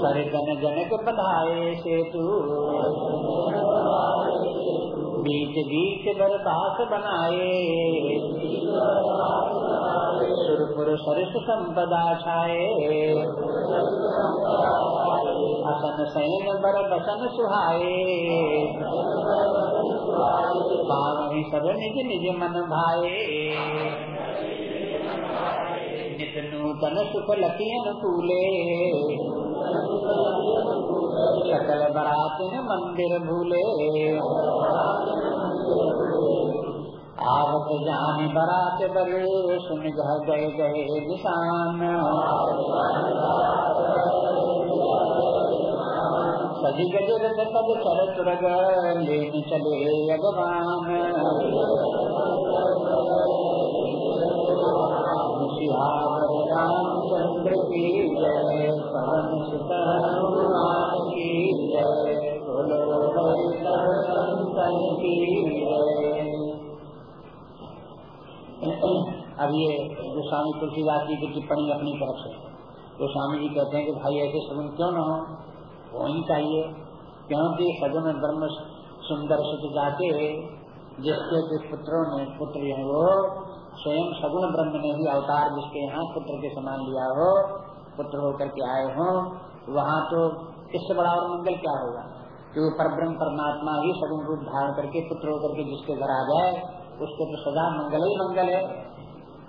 सर जन जनक बधाए से तू बीच बीच बरबास बनाए। सुरपुर सरस संपदा छाए। असन सैन बर बसन सुहाए। पावनी सब निज निज मन भाए। नित नूतन सुख लकियन कूले सकल बरात मंदिर भूले। आवत जान बरात बले, सुन गए गए निशान सजी गजर तब चर तुरग लेन चले अगवान। सिहावर रामचंद्र की जय की जय अब ये गोस्वामी तुलसीदास जी की टिप्पणी अपनी तरफ़ से। गोस्वामी जी कहते हैं कि भाई ऐसे सगुन क्यों न हो? वो ही चाहिए, क्योंकि सगुन ब्रह्म सुंदर सुख जाके जिसके पुत्रों ने पुत्र है वो स्वयं सगुण ब्रह्म ने भी अवतार जिसके यहाँ पुत्र के समान लिया हो, पुत्र होकर के आए हो, वहाँ तो इससे बड़ा और मंगल क्या होगा? कि वो परब्रह्म परमात्मा ही सगुण रूप धारण करके पुत्र होकर के जिसके घर आ जाए, उसको तो सदा मंगल ही मंगल है।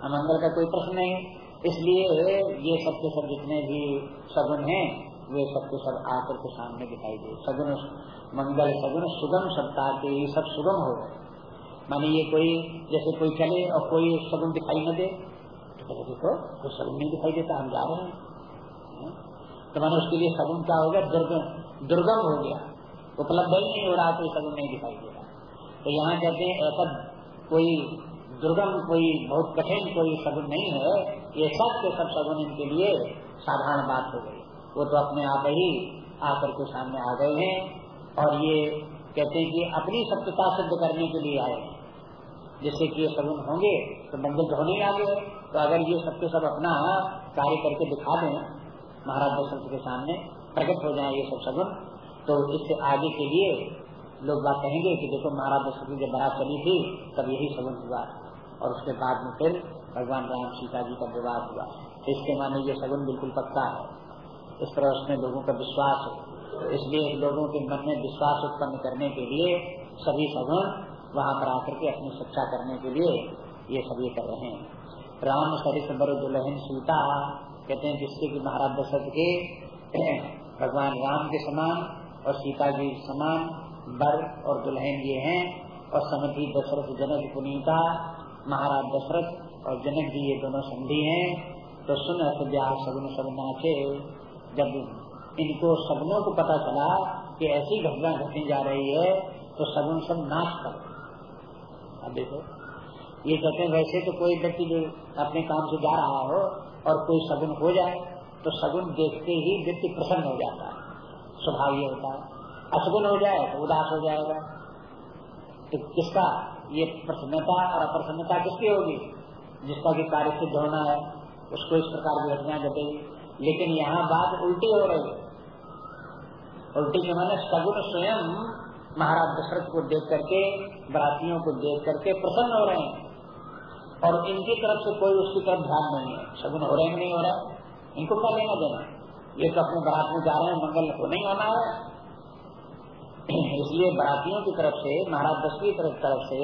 अमंगल का कोई प्रश्न नहीं। इसलिए ये सब के सब जितने भी सगुन हैं वे सब के सब आकर के सामने दिखाई दे। सगुन मंगल, सगुन सुगम सत्ता के ये सब सुगम हो गए। माने ये कोई, जैसे कोई चले और कोई सगुन दिखाई न दे तो कहते देखो कोई सगुन नहीं दिखाई देता, हम जा रहे हैं। तो मैंने उसके लिए सगुन क्या हो गया? दुर्गम दुर्गम हो गया। उपलब्ध ही नहीं हो रहा, कोई सगुन नहीं दिखाई दे रहा। तो यहाँ कहते हैं, ऐसा कोई दुर्गम, कोई बहुत कठिन कोई सगुन नहीं है। ये सब के सब सगुन इनके लिए साधारण बात हो गई। वो तो अपने आप ही आकर के सामने आ गए हैं और ये कहते हैं कि अपनी सत्यता सिद्ध करने के लिए आए जिससे कि ये सगुन होंगे तो मंदिर तो होने आगे तो अगर ये सबके सब अपना कार्य करके दिखा दें, महाराज दशरथ के सामने, प्रकट हो जाए ये सब सगुन तो इससे आगे के लिए लोग बात कहेंगे कि देखो महाराज दशरथ जब बारात चली थी, तब यही सगुन हुआ। और उसके बाद में फिर भगवान राम सीता जी का विवाह हुआ। इसके माने ये सगुन बिल्कुल पक्का है। इस तरह उसमें लोगों का विश्वास है। इसलिए लोगों के मन में विश्वास उत्पन्न करने के लिए सभी सगुन वहाँ पर आकर के अपनी शिक्षा करने के लिए ये सभी कर रहे हैं। राम सरित बरु दुल्हन सीता, कहते हैं जिससे कि महाराज दशरथ के *clears throat* भगवान राम के समान और सीता जी समान बर और दुल्हन ये हैं और समझी दशरथ जनक पुनीता, महाराज दशरथ और जनक जी ये दोनों संधि हैं। तो सुन ब्याह सगुन सब नाचे। जब इनको सगुनों को पता चला कि ऐसी घटना घटने जा रही है तो सगुन सब नाश कर अब देखो, ये कहते हैं, वैसे तो कोई व्यक्ति जो अपने काम से जा रहा हो और कोई सगुन हो जाए तो सगुन देखते ही व्यक्ति प्रसन्न हो जाता है। स्वभाव ये होता है। असगुन हो जाए तो उदास हो जाएगा। तो किसका? ये प्रसन्नता और अप्रसन्नता किसकी होगी? जिसका की कार्य सिद्ध होना है, उसको इस प्रकार की घटना घटेगी। लेकिन यहाँ बात उल्टी हो रही है। उल्टी के माने सगुन स्वयं महाराज दशरथ को देख करके, बरातियों को देख करके प्रसन्न हो रहे हैं। और इनकी तरफ़ से कोई उसकी तरफ़ ध्यान नहीं है। सगुन हो रहे नहीं हो रहा इनको क्या लेना देना ये तो अपने बारात में जा रहे हैं, मंगल को नहीं होना है। इसलिए बरातियों की तरफ़ से, महाराज की तरफ़ तरफ़ से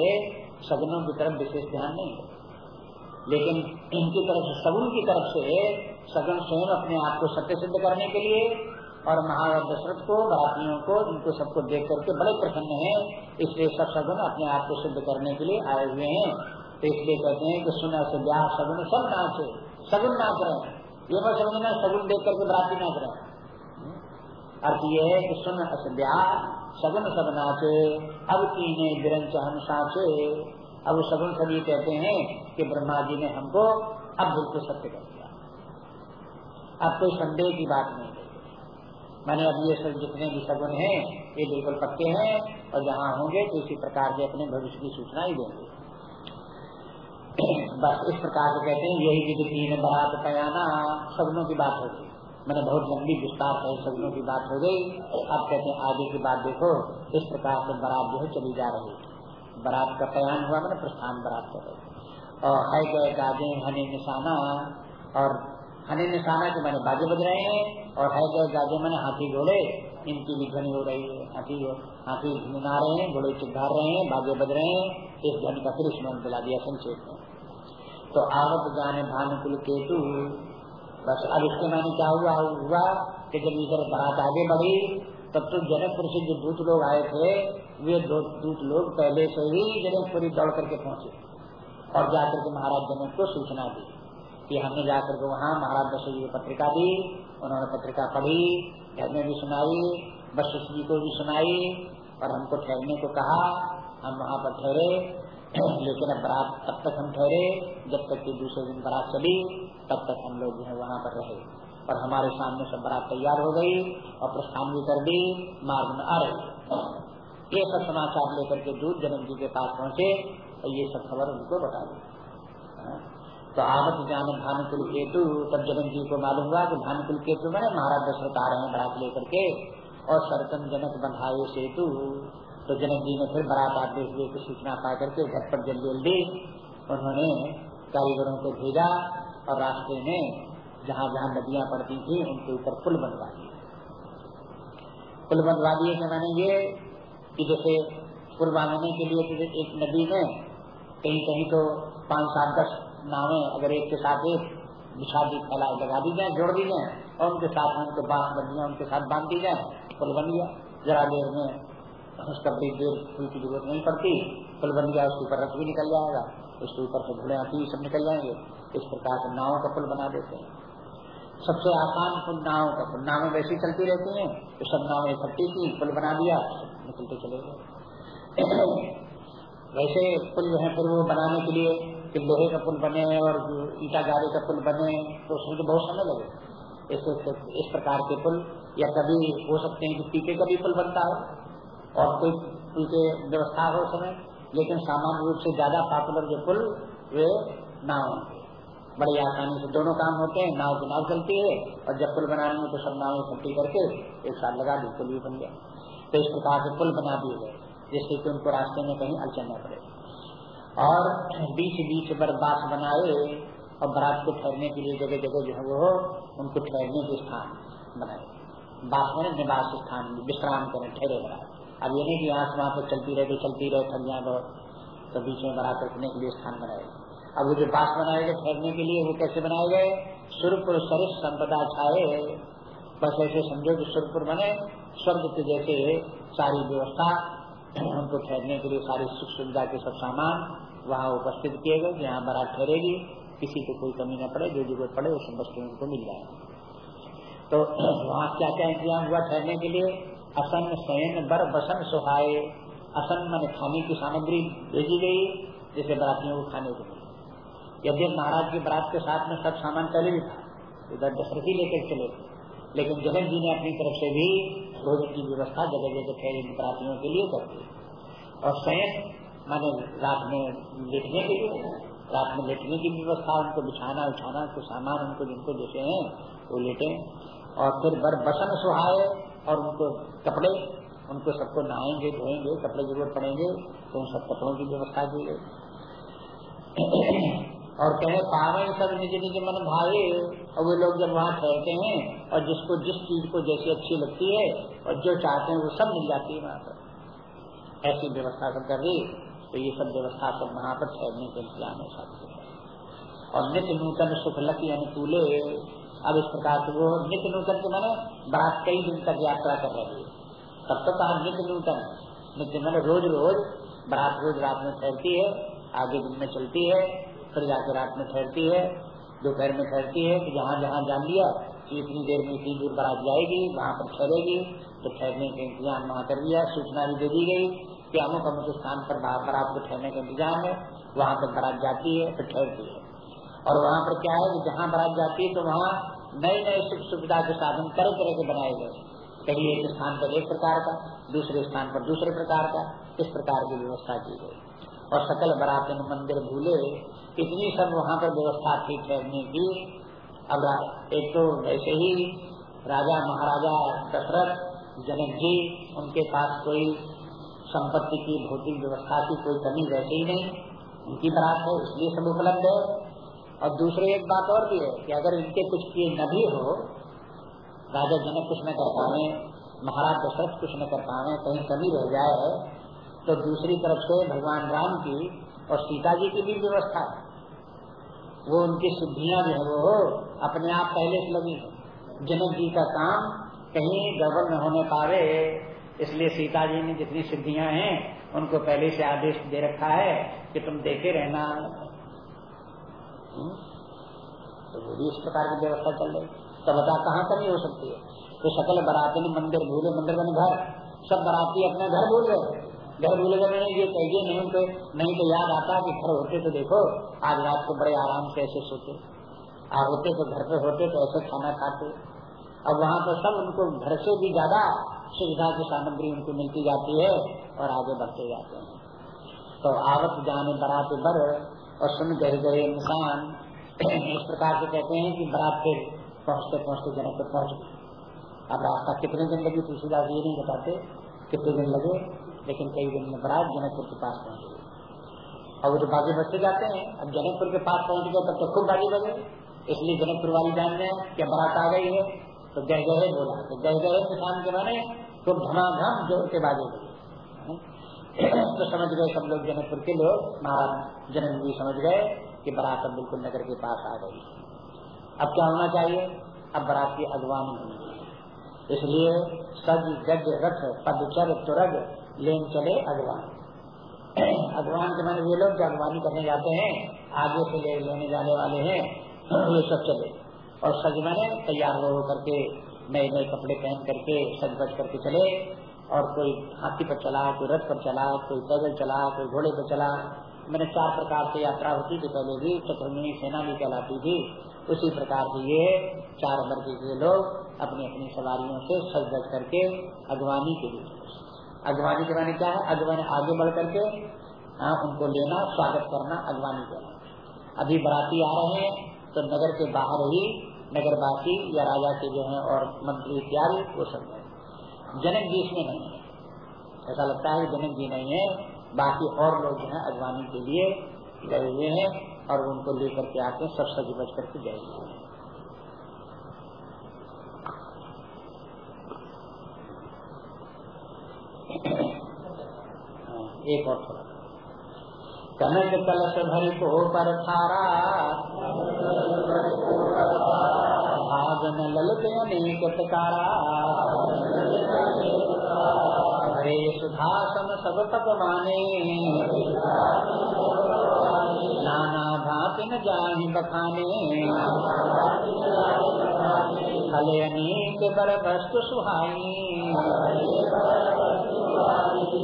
सगुनों की तरफ़ विशेष ध्यान नहीं है। लेकिन इनकी तरफ़ से सगुन की तरफ़ से सगुन स्वयं अपने आप को सत्य सिद्ध करने के लिए और महाराज दशरथ को भारतीयों को, इनको सबको देख करके बड़े प्रसन्न हैं, इसलिए सब सगुन अपने आप को सिद्ध करने के लिए आए हुए हैं। तो इसलिए कहते हैं कि सुना से ब्याह सगुन सब नाचे सगुन नाच रहे ये मैं समझना सगुन देख करके बराती नाच रहे अर्थ ये है कि सुन अस ब्याह सगुन सब नाचे। अब कीने बिरंच हम साचे। अब सगुन सभी कहते हैं कि ब्रह्मा जी ने हमको अब बिल्कुल सत्य कर दिया। अब कोई संदेह की बात नहीं मैंने अब ये सब जितने भी सगुन हैं, ये बिल्कुल पक्के हैं, और जहाँ होंगे तो इसी प्रकार के अपने भविष्य की सूचना ही देंगे। बस इस प्रकार से कहते हैं, यही विधि तीन बात पयाना सगुनों की बात हो गई। मैंने बहुत लंबी विस्तार से सगनों की बात हो गई। अब कहते हैं, आगे की बात देखो, इस प्रकार से बरात जो है चली जा रही बारात का प्रयाण हुआ, मैंने प्रस्थान बारात कर रहे और है गए गाजे हने निशाना, और हने निशाना के मैंने बाजे बज रहे हैं, और है गए गाजे मैंने हाथी घोड़े, इनकी भी ध्वनि हो रही है। हाथी हाथी घुमा रहे हैं, घोड़े चिघार रहे हैं, बाजे बज रहे हैं, इस ध्वनि का फिर स्मरण दिला दिया संक्षेप में। तो आवत जाने भानुकुल केतु, बस अब इसके मैंने क्या हुआ? हुआ कि जब इधर बारात आगे बढ़ी, तब तो जनकपुर से जो दूत लोग आए थे, वे दूत लोग पहले से ही जनकपुरी दौड़ करके पहुँचे। और जाकर के महाराज जनक को सूचना दी कि हमने जाकर के वहाँ महाराज दशरथ को पत्रिका दी, उन्होंने पत्रिका पढ़ी घर में भी सुनाई वशिष्ठ जी को भी सुनाई, और हमको ठहरने को कहा, हम वहाँ पर ठहरे, लेकिन अब बरात तब तक हम ठहरे, जब तक कि दूसरे दिन बरात चली, तब तक हम लोग जो वहाँ पर रहे। और हमारे सामने सब बरात तैयार हो गई और प्रस्थान भी कर दी, मार्ग में आ रही। ये सब समाचार लेकर के दूध जनक जी के पास पहुँचे और ये सब खबर उनको बता दी। हाँ। तो आवत जान भानुकुल केतु, तब जनक जी को मालूम हुआ कि भानुकुल केतु मैंने महाराज दशरथ आ रहे हैं बरात लेकर के और सरकम जनक बंधाए सेतु। तो जनक जी ने फिर बरात आते हुए की सूचना पा करके घर पर जल्दी जल्दी उन्होंने कारीगरों को भेजा और रास्ते में जहाँ जहाँ नदियाँ पड़ती थी, उनके ऊपर पुल बनवा दिए। पुल बनवा दिए मैंने ये कि जैसे पुल बांधने के लिए तो एक नदी में कहीं कहीं तो पाँच सात दस नावे अगर एक के साथ एक बिछा दी, फैला लगा दी जाए, जोड़ दी जाए, और उनके साथ उनको बाँस बन गया, उनके साथ बाँध दी जाए, पुल बन गया। जरा देर में उसका बड़ी देर पुल की ज़रूरत नहीं पड़ती, पुल बन गया, उसके ऊपर रथ भी निकल जाएगा, उसके ऊपर से घोड़े हाथी सब निकल जाएँगे। इस प्रकार से नावों का पुल बना देते हैं। सबसे आसान पुल नाव का, पुल नावें वैसी चलती रहती हैं तो सब नावें इकट्ठी की, पुल बना दिया निकलते चले गए वैसे पुल जो है फिर वो बनाने के लिए कि लोहे का पुल बने और ईटा गाड़ी का पुल बने तो उसमें तो बहुत समय लगे। इस, इस प्रकार के पुल या कभी हो सकते हैं कि पीके का भी पुल बनता हो और कोई पुल के व्यवस्था हो समय लेकिन सामान्य रूप से ज़्यादा पॉपुलर जो पुल वे नाव बड़ी आसानी से दोनों काम होते हैं नाव की नाव चलती है और जब पुल बनाने में तो सब नाव इकट्ठी करके एक साथ लगा दी पुल भी बन गया। तो इस प्रकार से पुल बना दिए गए, जिससे कि उनको रास्ते में कहीं अड़चन न पड़े। और बीच बीच पर बास बनाए और बरात को ठहरने के लिए जगह जगह जो है वो उनको ठहरने के स्थान बनाए। बास में निवास स्थान, विश्राम करें, ठहरे बना अब ये नहीं की यहाँ से वहाँ पर चलती रहे चलती रहे थक जाए तो बीच में बरात रखने के लिए स्थान बनाए। अब वो जो बास बनाए गए ठहरने के लिए वो कैसे बनाए गए? सुरपुर सरिस संपदा छाए। बस ऐसे समझो कि सुरपुर बने स्वर्ग के जैसे सारी व्यवस्था उनको ठहरने के लिए सारी सुख सुविधा के सब सामान वहाँ उपस्थित किए गए, यहाँ बारात ठहरेगी। किसी को कोई कमी न पड़े, जो ज़रूरत पड़े सब वस्तु उनको मिल जाए। तो वहाँ क्या क्या इंतज़ाम हुआ ठहरने के लिए? असन सैन बर बसन सुहाए। असन मन खाने की सामग्री भेजी गई, जिसे बरातियों को खाने को मिले। यदि महाराज की बरात के साथ में सब सामान चले भी था इधर दशरथ ही लेकर चले लेकिन जनक जी ने अपनी तरफ़ से भी भोजन की व्यवस्था जगह जगह ठहरे बरातियों के लिए करते और संयत माने रात में लेटने के लिए, रात में लेटने की व्यवस्था उनको बिछाना, उठाना तो सामान उनको जिनको देते हैं, वो लेटे। और फिर बर बसन सुहाए और उनको कपड़े, उनको सबको नहाएँगे, धोएँगे, कपड़े ज़रूरत पड़ेंगे तो उन सब कपड़ों की व्यवस्था की गई। और कहे पावे सब निज निज मन भाई और वे लोग जब वहाँ ठहरते हैं और जिसको, जिस चीज़ को जैसी अच्छी लगती है और जो चाहते हैं वो सब मिल जाती है वहाँ पर। ऐसी व्यवस्था सब कर दी तो ये सब व्यवस्था सब वहाँ पर ठहरने के इंतज़ाम है सब और नित्य नूतन सुख लकी अनुकूले, अब इस प्रकार से वो नित्य नूतन के मैंने बात कई दिन तक यात्रा कर रही है। तब तो कहा नित्य नूतन, नित्य मैंने रोज रोज बारात रोज रात में ठहरती है, आगे दिन में चलती है फिर जाकर रात में ठहरती है, दोपहर में ठहरती है कि जहाँ जहाँ जान लिया कि इतनी देर में इतनी दूर बारात जाएगी, वहाँ पर ठहरेगी तो ठहरने का इंतज़ाम वहाँ कर लिया सूचना भी दे दी गई कि अमुक अमुक स्थान पर बारात को ठहरने का इंतज़ाम है, वहाँ पर बारात जाती है, फिर ठहरती है। और वहाँ पर क्या है कि जहाँ बारात जाती है तो वहाँ नए नए सुख सुविधा के साधन तरह तरह के बनाए गए कहीं एक स्थान पर एक प्रकार का, दूसरे स्थान पर दूसरे प्रकार का, इस प्रकार की व्यवस्था की गई। और सकल बरातन मंदिर भूले इतनी सब वहाँ पर व्यवस्था थी ठहरने की। अब एक तो वैसे ही राजा महाराजा दशरथ, जनक जी, उनके पास कोई संपत्ति की भौतिक व्यवस्था की कोई कमी वैसे ही नहीं। उनकी बारात है, इसलिए सब उपलब्ध है। और दूसरी एक बात और भी है कि अगर इनके कुछ किए न भी हो, राजा जनक कुछ न कर पाए, महाराज दशरथ कुछ न कर पाए, कहीं कमी रह जाए तो दूसरी तरफ़ से भगवान राम की और सीता जी की भी व्यवस्था है। वो उनकी सिद्धियाँ जो है, वो अपने आप पहले से लगी जनक जी का काम कहीं गड़बड़ न होने पावे, इसलिए सीता जी ने जितनी सिद्धियाँ हैं, उनको पहले से आदेश दे रखा है कि तुम देखे रहना। हम्म? तो वो भी इस प्रकार की व्यवस्था चल रही तो बता कहाँ कमी हो सकती है? तो सकल बराती मंदिर, भूले मंदिर बने घर। सब बराती अपने घर भूल गए। घर भूल गए नहीं ये कहिए नहीं तो नहीं तो याद आता कि घर होते तो देखो, आज रात को बड़े आराम से ऐसे सोते। आ होते तो घर पे होते तो ऐसे खाना खाते। अब वहाँ तो सब उनको घर से भी ज़्यादा सुविधा की सामग्री उनको मिलती जाती है और आगे बढ़ते जाते हैं। तो आवत जाने बरात बर और सुन गए गए इंसान इस प्रकार से कहते हैं कि बरात फिर पहुँचते पहुँचते जनक पे पहुँच गए। अब रास्ता कितने दिन लगी, तुलसीदास ये नहीं बताते, कितने दिन लगे? लेकिन कई दिन में बरात जनकपुर के पास पहुँच गई और वो जो बागी बचते जाते हैं। अब जनकपुर के पास पहुँच गए, तब तो खूब बागी बजे। इसलिए जनकपुर वाली जान हैं कि बरात आ गई है। तो गह गहे बोला। तो गह गहे किसान के माने तो धमाधम ज़ोर के बाजे। तो समझ गए सब लोग जनकपुर के लोग। महाराज जनक जी समझ गए कि बरात अब बिल्कुल नगर के पास आ गई। अब क्या होना चाहिए? अब बरात की अगवानी होनी चाहिए। इसलिए सज, गज, रथ, पदचर, तुरग लेन चले अगवान। अगवान के माने वे लोग जो अगवानी करने जाते हैं, आगे से ले, लेने जाने वाले हैं, ये सब चले। और सज मैंने तैयार हो करके नए नए कपड़े पहन करके सज बज करके चले। और कोई हाथी पर चला, कोई रथ पर चला, कोई पैदल चला, कोई घोड़े पर चला। मैंने चार प्रकार से यात्रा होती थी पहले भी चतुर्मी सेना भी कहलाती थी। उसी प्रकार से ये चार वर्ग के लोग अपनी अपनी सवारियों से सज बज करके अगवानी के लिए अगवानी के माने क्या है? अगवानी आगे बढ़ करके हाँ उनको लेना, स्वागत करना, अगवानी करना अभी बराती आ रहे हैं तो नगर के बाहर ही नगरवासी या राजा के जो है और मंत्री इत्यादि, वो सब है। जनक जी इसमें नहीं है। ऐसा लगता है जनक जी नहीं है, बाकी और लोग जो है अजवानी के लिए गए हुए हैं और उनको लेकर के आते सब सज बज करके गए हुए हैं हाँ, एक और थोड़ा। कनक कलश भरी को पर थारा। भागन ललित अनेक प्रकारा हरे सुधासन सब तप माने। नाना भाति न जाहि बखाने। हले अनेक बर वस्तु सुहाई।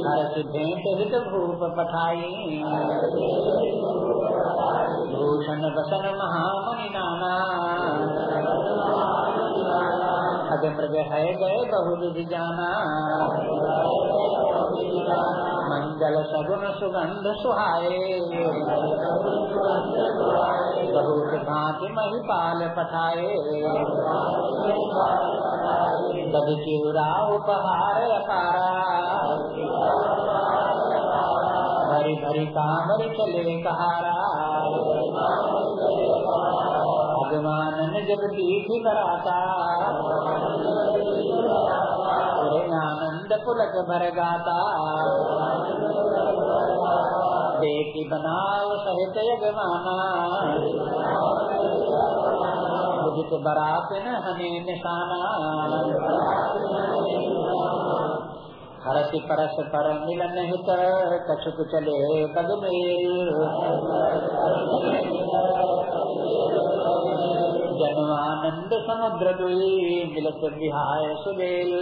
हर्ष भेंट हित भूप पठाई भूषण बसन महामणि नाना। है गए बहुविध जाना मंगल सगुन सुगंध सुहाए बहुत भांति महिपाल पठाए बद चिरा उपहार अपारा भरी कामर चले कहारा भगवान जब दीख कराता आनंद पुलक भर गाता बेटी बनाओ सहित यजमाना उदित बरात न, हमें निशाना। हरस परस पर मिलन हित कछुक चले पद मेल जन्मानंद समुद्र दुई, मिलत बिहाय सुबेल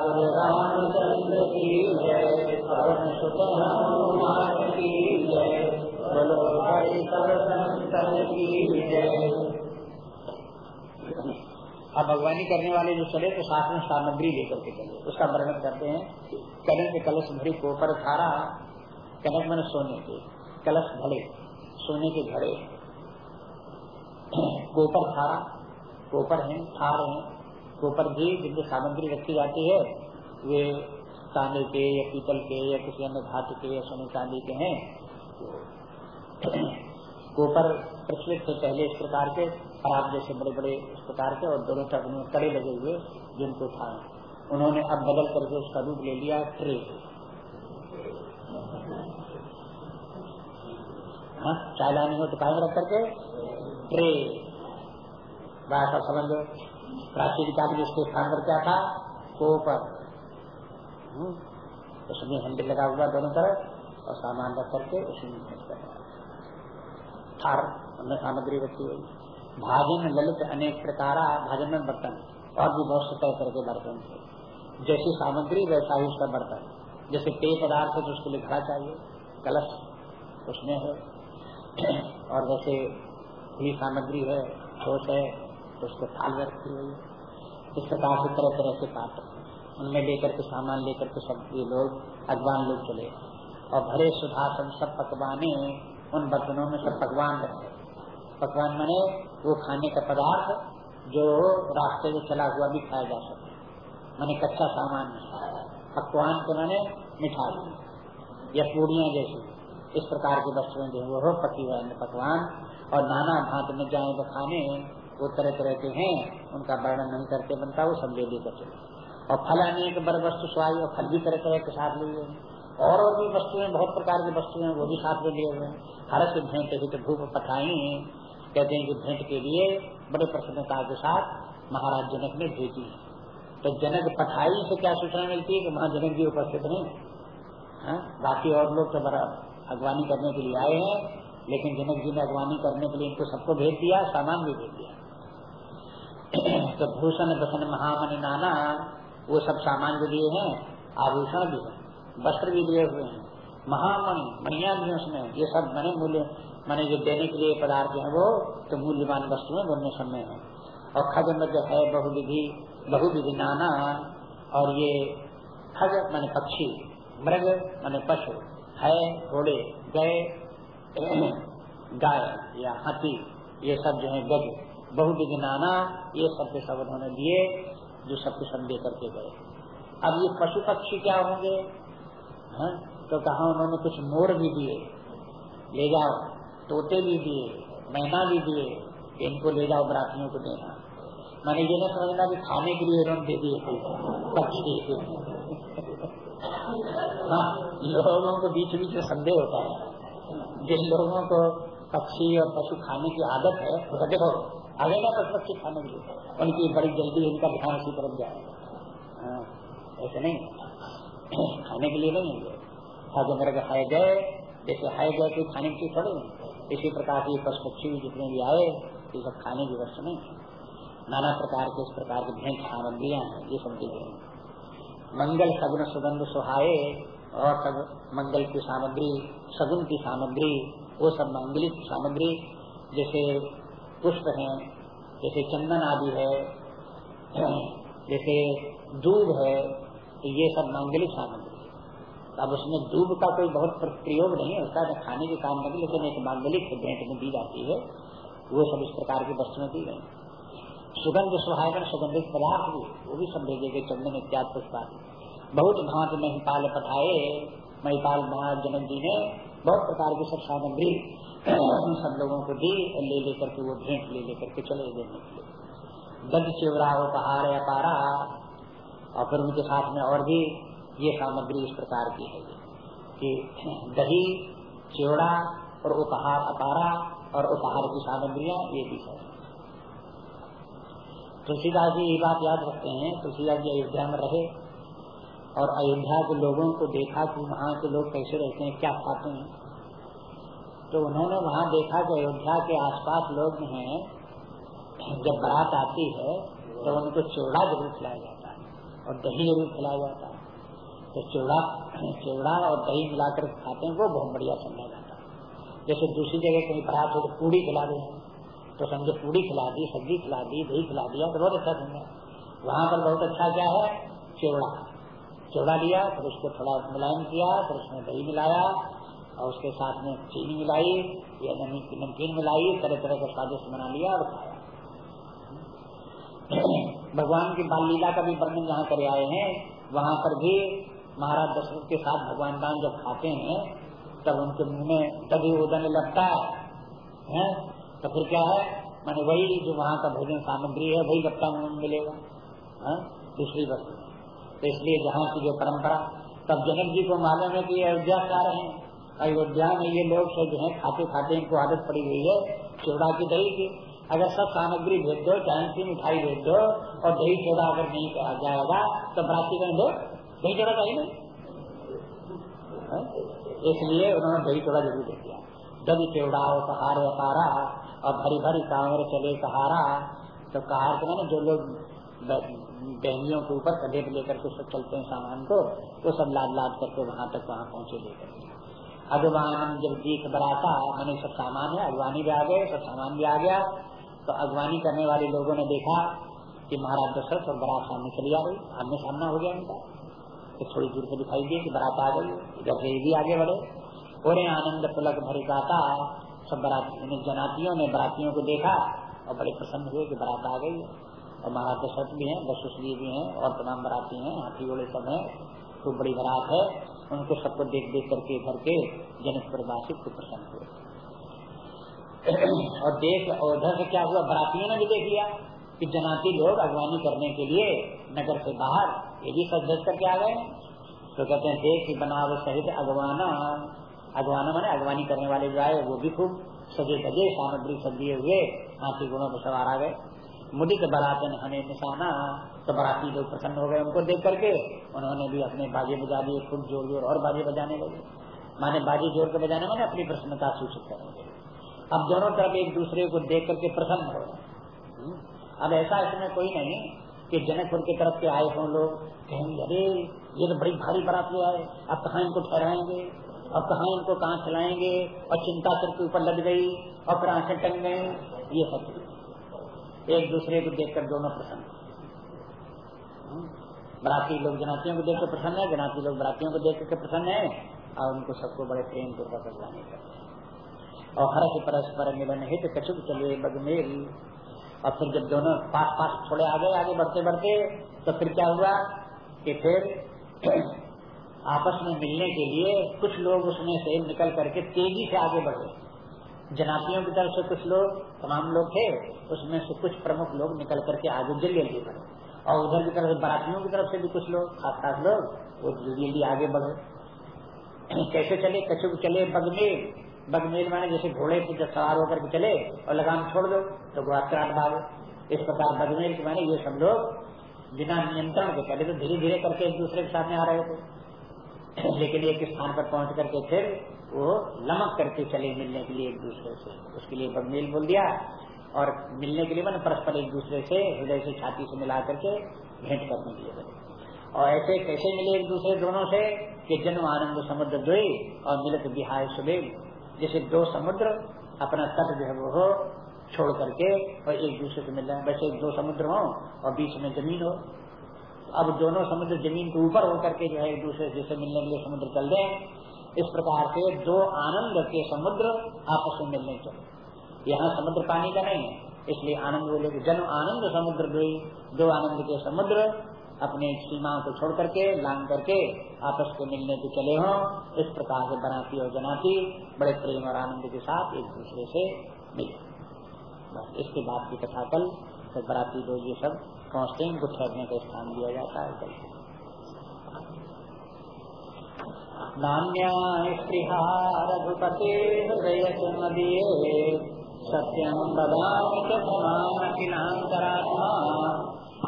गुरु रामचंद्र की जय सुत हनुमान की जय। अब भगवानी करने वाले जो चले तो साथ में सामग्री लेकर के चले। उसका वर्णन करते हैं, कनक के कलश भरी कोपर थारा कनक मैंने सोने के, कलश भरे, सोने के घड़े। गोपर थारा गोपर है, थार है, कोपर भी जिनकी सामग्री रखी जाती है, वे तांबे के या पीतल के या किसी अन्य धातु के या सोने चांदी के हैं। कोपर प्रचलित थे पहले इस प्रकार के खराब जैसे बड़े बड़े इस प्रकार के और दोनों तरफ़ में कड़े लगे हुए जिनको था। उन्होंने अब बदल करके उसका रूप ले लिया ट्रे। हाँ चाय लानी हो तो कहा रख करके ट्रे। ऐसा समझ लो प्राचीन काल में स्थान पर क्या था? कोपर हम्म, उसमें हैंडल लगा हुआ दोनों तरफ़ और सामान रख करके उसमें थार उनमें सामग्री रखी हुई। भाजन ललित अनेक प्रकार भाजन में बर्तन और भी बहुत से तरह तरह के बर्तन थे जैसी सामग्री, वैसा ही उसका बर्तन जैसे पेय पदार्थ है तो उसके लिए घड़ा चाहिए, कलश, उसमें है। *clears throat* और जैसे खुली सामग्री है ठोस है तो उसको थाल रखी हुई इस प्रकार से तरह तरह के पात्र उनमें लेकर के सामान, लेकर के सब लोग, अगवान लोग चले। और भरे सुधासन सब पकवाने उन बर्तनों में सब पकवान रखे पकवान मैंने वो खाने का पदार्थ जो रास्ते में चला हुआ भी खाया जा सके। मैंने कच्चा सामान पकवान के मैंने मिठाई। या पूड़िया जैसी। इस प्रकार की वस्तुएँ जो वो पकी हुए पकवान। और नाना भात में जाए वो खाने, वो तरह तरह के हैं। उनका वर्णन नहीं करके बनता, वो सब ले लेकर और फल आने अनेक बर वस्तु स्वाई और फल भी तरह तरह के साथ लिए और भी वस्तुएँ, बहुत प्रकार की वस्तुएँ वो भी साथ में लिए हुए हैं। हरस भेंट हित भूप पठाई, कहते हैं कि भेंट के लिए बड़े प्रसन्नता के साथ महाराज जनक ने भेजी। तो जनक पठाई से क्या सूचना मिलती है कि वहाँ जनक जी उपस्थित नहीं हाँ? बाकी और लोग तो बड़ा अगवानी करने के लिए आए हैं, लेकिन जनक जी ने अगवानी करने के लिए इनको सबको भेज दिया, सामान भी भेज दिया। तो भूषण बसन महामणि, नाना, वो सब सामान भी लिए हैं, आभूषण भी है। वस्त्र भी लिए हुए हैं। महामणि, मणिया भी उसमें। ये सब मने मूल्य, मैंने जो देने के लिए पदार्थ है, वो तो मूल्यवान वस्तुएँ दोनों समय है। और में जो है, बहुविधि बहुविधि नाना, और ये खग मैंने पक्षी, मृग मैंने पशु, है, घोड़े, गए, *clears throat* गाय या हाथी, ये सब जो है गज, बहुविधि नाना, ये सब के सब उन्होंने दिए जो सबके सब दे करके गए। अब ये पशु पक्षी क्या होंगे? हाँ? तो कहा उन्होंने कुछ मोर भी दिए ले जाओ तोते भी दिए मैना भी दिए इनको ले जाओ बरातियों को देना। मैंने ये ना समझना कि खाने के लिए उन्होंने दे दिए हाँ लोगों को बीच बीच में संदेह होता है। जिन लोगों को पक्षी और पशु खाने की आदत है तो देखो आगे ना पशु पक्षी खाने के लिए। उनकी बड़ी जल्दी उनका ध्यान उसी तरफ़ जाए। हाँ, ऐसे नहीं। खाने के लिए नहीं है हज मृग है गए, जैसे है गए कोई खाने की थोड़ी इसी प्रकार के पशु पक्षी जितने भी आए, ये सब खाने की वस्तु नहीं नाना प्रकार के इस प्रकार की भेंट सामग्रियाँ हैं, ये सब चीज़ें मंगल सगुन सुगंध सुहाये और सब मंगल की सामग्री सगुन की सामग्री, वो सब मंगलिक सामग्री, जैसे पुष्प है, जैसे चंदन आदि है, जैसे दूध है तो ये सब मांगलिक सामग्री अब उसमें दूध का कोई बहुत प्रयोग नहीं होता है खाने के काम नहीं लेकिन एक मांगलिक भेंट में दी जाती है, वो सब इस प्रकार की वस्तुएँ दी गई। सुगंध सुहागन सुगंधित पदार्थ भी, वो भी सब भेजे गए चंदन इत्यादि पुष्पा बहुत भांत महिपाल पठाए, महिपाल महाराज जनक जी ने बहुत प्रकार की सब सामग्री सब लोगों को दी, ले लेकर के वो भेंट ले लेकर के चले लिए दध चिवरा उपहार अपारा और फिर उनके साथ में और भी ये सामग्री इस प्रकार की है कि दही, चिवड़ा और उपहार अपारा और उपहार की सामग्रियाँ ये भी है। तुलसीदास जी, ये बात याद रखते हैं, तुलसीदास जी अयोध्या में रहे और अयोध्या के लोगों को देखा कि वहाँ के लोग कैसे रहते हैं, क्या खाते हैं। तो उन्होंने वहाँ देखा कि अयोध्या के आसपास लोग हैं, जब बारात आती है तो उनको चिवड़ा ज़रूर खिलाया जाता और दही ज़रूर खिलाया जाता है। तो चिवड़ा चिवड़ा और दही मिलाकर खाते हैं, वो बहुत बढ़िया समझा जाता है। जैसे दूसरी जगह कहीं बारात हो तो पूड़ी खिला दे। तो समझो पूड़ी खिला दी, सब्ज़ी खिला दी, दही खिला दिया तो बहुत अच्छा समझा वहाँ पर बहुत अच्छा क्या है? चिवड़ा। चिवड़ा लिया, फिर उसको थोड़ा मुलायम किया, फिर उसमें दही मिलाया, और उसके साथ में चीनी मिलाई, या नमकीन मिलाई तरह तरह का स्वादिष्ट बना लिया और खाया। भगवान की बाल लीला का भी वर्णन जहाँ कर आए हैं। वहाँ पर भी महाराज दशरथ के साथ भगवान राम जब खाते हैं, तब उनके मुँह में तभी उदन लगता है तो फिर क्या है? मैंने वही जो वहाँ का भोजन सामग्री है, वही लगता मुँह में मिलेगा दूसरी वस्तु तो इसलिए जहाँ की जो परंपरा, तब जनक जी को मालूम है कि अयोध्या से आ रहे हैं। अयोध्या में ये लोग जो है खाते खाते इनको आदत पड़ी हुई है चौड़ा की दही की। अगर सब सामग्री भेज दो, चाहे सी मिठाई भेज दो, और दही चौड़ा अगर नहीं कहा जाएगा तो बराती कर दो। दही चौड़ा चाहिए नहीं। इसलिए उन्होंने दही चौड़ा ज़रूर दे दिया। दही चौड़ा कहार सहारा और भरी भरी कांवर चले सहारा। तो कहार के मैंने जो लोग बहनियों के ऊपर कदे लेकर के सब चलते हैं सामान को तो सब लाद लाद करके वहाँ तक वहाँ पहुँचे लेकर अगवान जब दीख बराता, मैंने सब सामान है अगवानी भी आ गए, सब सामान भी आ गया। तो अगवानी करने वाले लोगों ने देखा कि महाराज दशरथ और बरात सामने चली आ गई। आमने सामना हो गया उनका तो थोड़ी दूर से दिखाई दी कि बरात आ गई। इधर से भी आगे बढ़े और आनंद पुलक भरी गाता सब बराती जनातियों ने बरातियों को देखा और बड़े प्रसन्न हुए कि बरात आ गई। और महाराज दशरथ भी हैं वसुश्री भी हैं, और तमाम बराती हैं, हाथी घोड़े सब हैं। खूब बड़ी बरात है। उनको सबको देख देख करके घर के जनक वासी खूब प्रसन्न हुए। और देख और उधर से क्या हुआ? बरातियों ने भी देख लिया कि जनाती लोग अगवानी करने के लिए नगर से बाहर, ये भी सज करके आ गए। तो कहते हैं देख बनाव सहित अगवाना अगवाना माने अगवानी करने वाले जो आए, वो भी खूब सजे सजे, सामग्री सब दिए हुए, हाथी गुणों में सवार आ गए। मुदित बरातन हमें निशाना तो बराती लोग प्रसन्न हो गए उनको देख करके। उन्होंने भी अपने बाजे बजा दिए खूब ज़ोर ज़ोर और बाजे बजाने लगे। माने बाजे ज़ोर के बजाने माने अपनी प्रसन्नता सूचित करेंगे अब दोनों तरफ़ एक दूसरे को देख करके प्रसन्न हो हम्म। अब ऐसा इसमें कोई नहीं कि जनकपुर की तरफ़ के आए हों लोग, कहेंगे, अरे, ये तो बड़ी भारी बारात ले आए अब कहा इनको ठहराएँगे? और कहा इनको कहाँ चलाएँगे? और चिंता सिर के ऊपर लग गई, और फिर आँखें टंग गए ये सब एक दूसरे को देखकर दोनों प्रसन्न हम्म। बराती लोग जनातियों को देख कर प्रसन्न है, जनाती लोग बरातियों को देख कर प्रसन्न है, और उनको सबको बड़े प्रेम पूर्वक अगवानी करते और हर्ष परस्पर मिलन हित कछुक चले बगमेल। और फिर जब दोनों पास पास थोड़े आगे आगे बढ़ते बढ़ते तो फिर क्या हुआ कि फिर *clears throat* आपस में मिलने के लिए कुछ लोग उसमें से निकल करके तेज़ी से आगे बढ़े। जनातियों की तरफ़ से कुछ लोग, तमाम लोग थे, उसमें से कुछ प्रमुख लोग निकल करके आगे जल्दी जल्दी बढ़े। और उधर की तरफ़ बरातियों की तरफ़ से भी कुछ लोग खास खास लोग, वो जल्दी जल्दी आगे बढ़े। *clears throat* कैसे चले? कछुक चले बगमेल। बगमेल माने जैसे घोड़े से जब सवार होकर के चले और लगाम छोड़ दो तो गुआत्राट भागो इस प्रकार बगमेल के माने ये सब लोग बिना नियंत्रण के, पहले तो धीरे धीरे करके एक दूसरे के सामने आ रहे थे। लेकिन एक स्थान पर पहुँच करके फिर वो लमक करके चले मिलने के लिए एक दूसरे से। उसके लिए बगमेल बोल दिया और मिलने के लिए मैंने परस्पर एक दूसरे से, हृदय से, छाती से मिला करके भेंट करने के लिए बने और ऐसे कैसे मिले एक दूसरे दोनों से कि जन्म आनंद समुद्र द्वय और मिलत बिहाय सुबेद जैसे दो समुद्र अपना तट जो है वो हो, छोड़ करके और एक दूसरे से मिल रहे हैं। वैसे दो समुद्र हो और बीच में ज़मीन हो। अब दोनों समुद्र ज़मीन के ऊपर होकर के जो है एक दूसरे जैसे मिलने के लिए समुद्र चल रहे इस प्रकार से दो आनंद के समुद्र आपस में मिलने चले यहाँ समुद्र पानी का नहीं है, इसलिए आनंद बोले जन्म आनंद समुद्र दो आनंद के समुद्र अपने सीमाओं को छोड़ करके, लांग करके आपस को मिलने के चले हों। इस प्रकार से बनाती और जनाती, बड़े प्रेम और आनंद के साथ एक दूसरे से मिले। इसके बाद की कथा कल तो बराती लोग ये सब पहुँचते हैं उनको ठहरने का स्थान दिया जाता है कल। नान्या स्पृहा रघुपते हृदय सत्यम बदा किलांतरात्मा